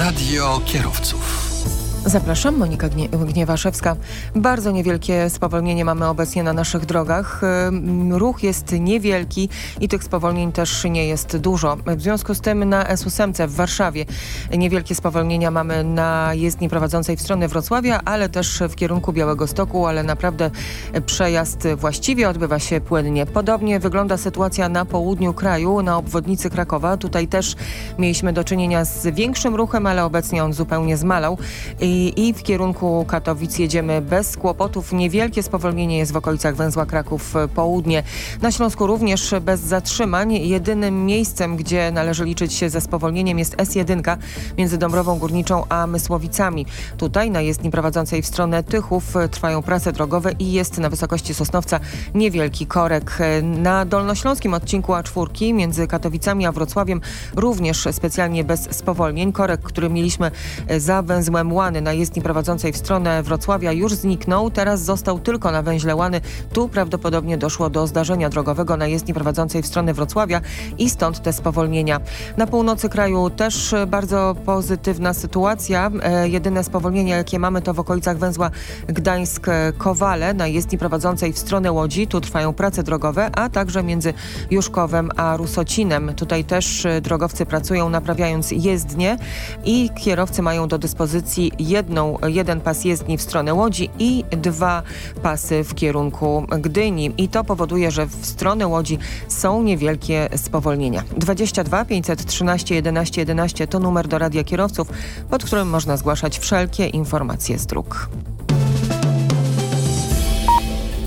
[SPEAKER 7] Radio kierowców.
[SPEAKER 3] Zapraszam, Monika Gnie Gniewaszewska. Bardzo niewielkie spowolnienie mamy obecnie na naszych drogach. Ruch jest niewielki i tych spowolnień też nie jest dużo. W związku z tym na S8 w Warszawie niewielkie spowolnienia mamy na jezdni prowadzącej w stronę Wrocławia, ale też w kierunku Białego Stoku, ale naprawdę przejazd właściwie odbywa się płynnie. Podobnie wygląda sytuacja na południu kraju, na obwodnicy Krakowa. Tutaj też mieliśmy do czynienia z większym ruchem, ale obecnie on zupełnie zmalał. I, w kierunku Katowic jedziemy bez kłopotów. Niewielkie spowolnienie jest w okolicach węzła Kraków Południe. Na Śląsku również bez zatrzymań. Jedynym miejscem, gdzie należy liczyć się ze spowolnieniem jest S1 między Dąbrową Górniczą a Mysłowicami. Tutaj na jezdni prowadzącej w stronę Tychów trwają prace drogowe i jest na wysokości Sosnowca niewielki korek. Na dolnośląskim odcinku A4 między Katowicami a Wrocławiem również specjalnie bez spowolnień. Korek, który mieliśmy za węzłem Łany na jezdni prowadzącej w stronę Wrocławia już zniknął. Teraz został tylko na węźle Łany. Tu prawdopodobnie doszło do zdarzenia drogowego na jezdni prowadzącej w stronę Wrocławia i stąd te spowolnienia. Na północy kraju też bardzo pozytywna sytuacja. E, jedyne spowolnienia, jakie mamy to w okolicach węzła Gdańsk-Kowale na jezdni prowadzącej w stronę Łodzi. Tu trwają prace drogowe, a także między Juszkowem a Rusocinem. Tutaj też drogowcy pracują naprawiając jezdnie i kierowcy mają do dyspozycji jedną, jeden pas jezdni w stronę Łodzi i dwa pasy w kierunku Gdyni. I to powoduje, że w stronę Łodzi są niewielkie spowolnienia. 22 513 11 11 to numer do radia kierowców, pod którym można zgłaszać wszelkie informacje z dróg.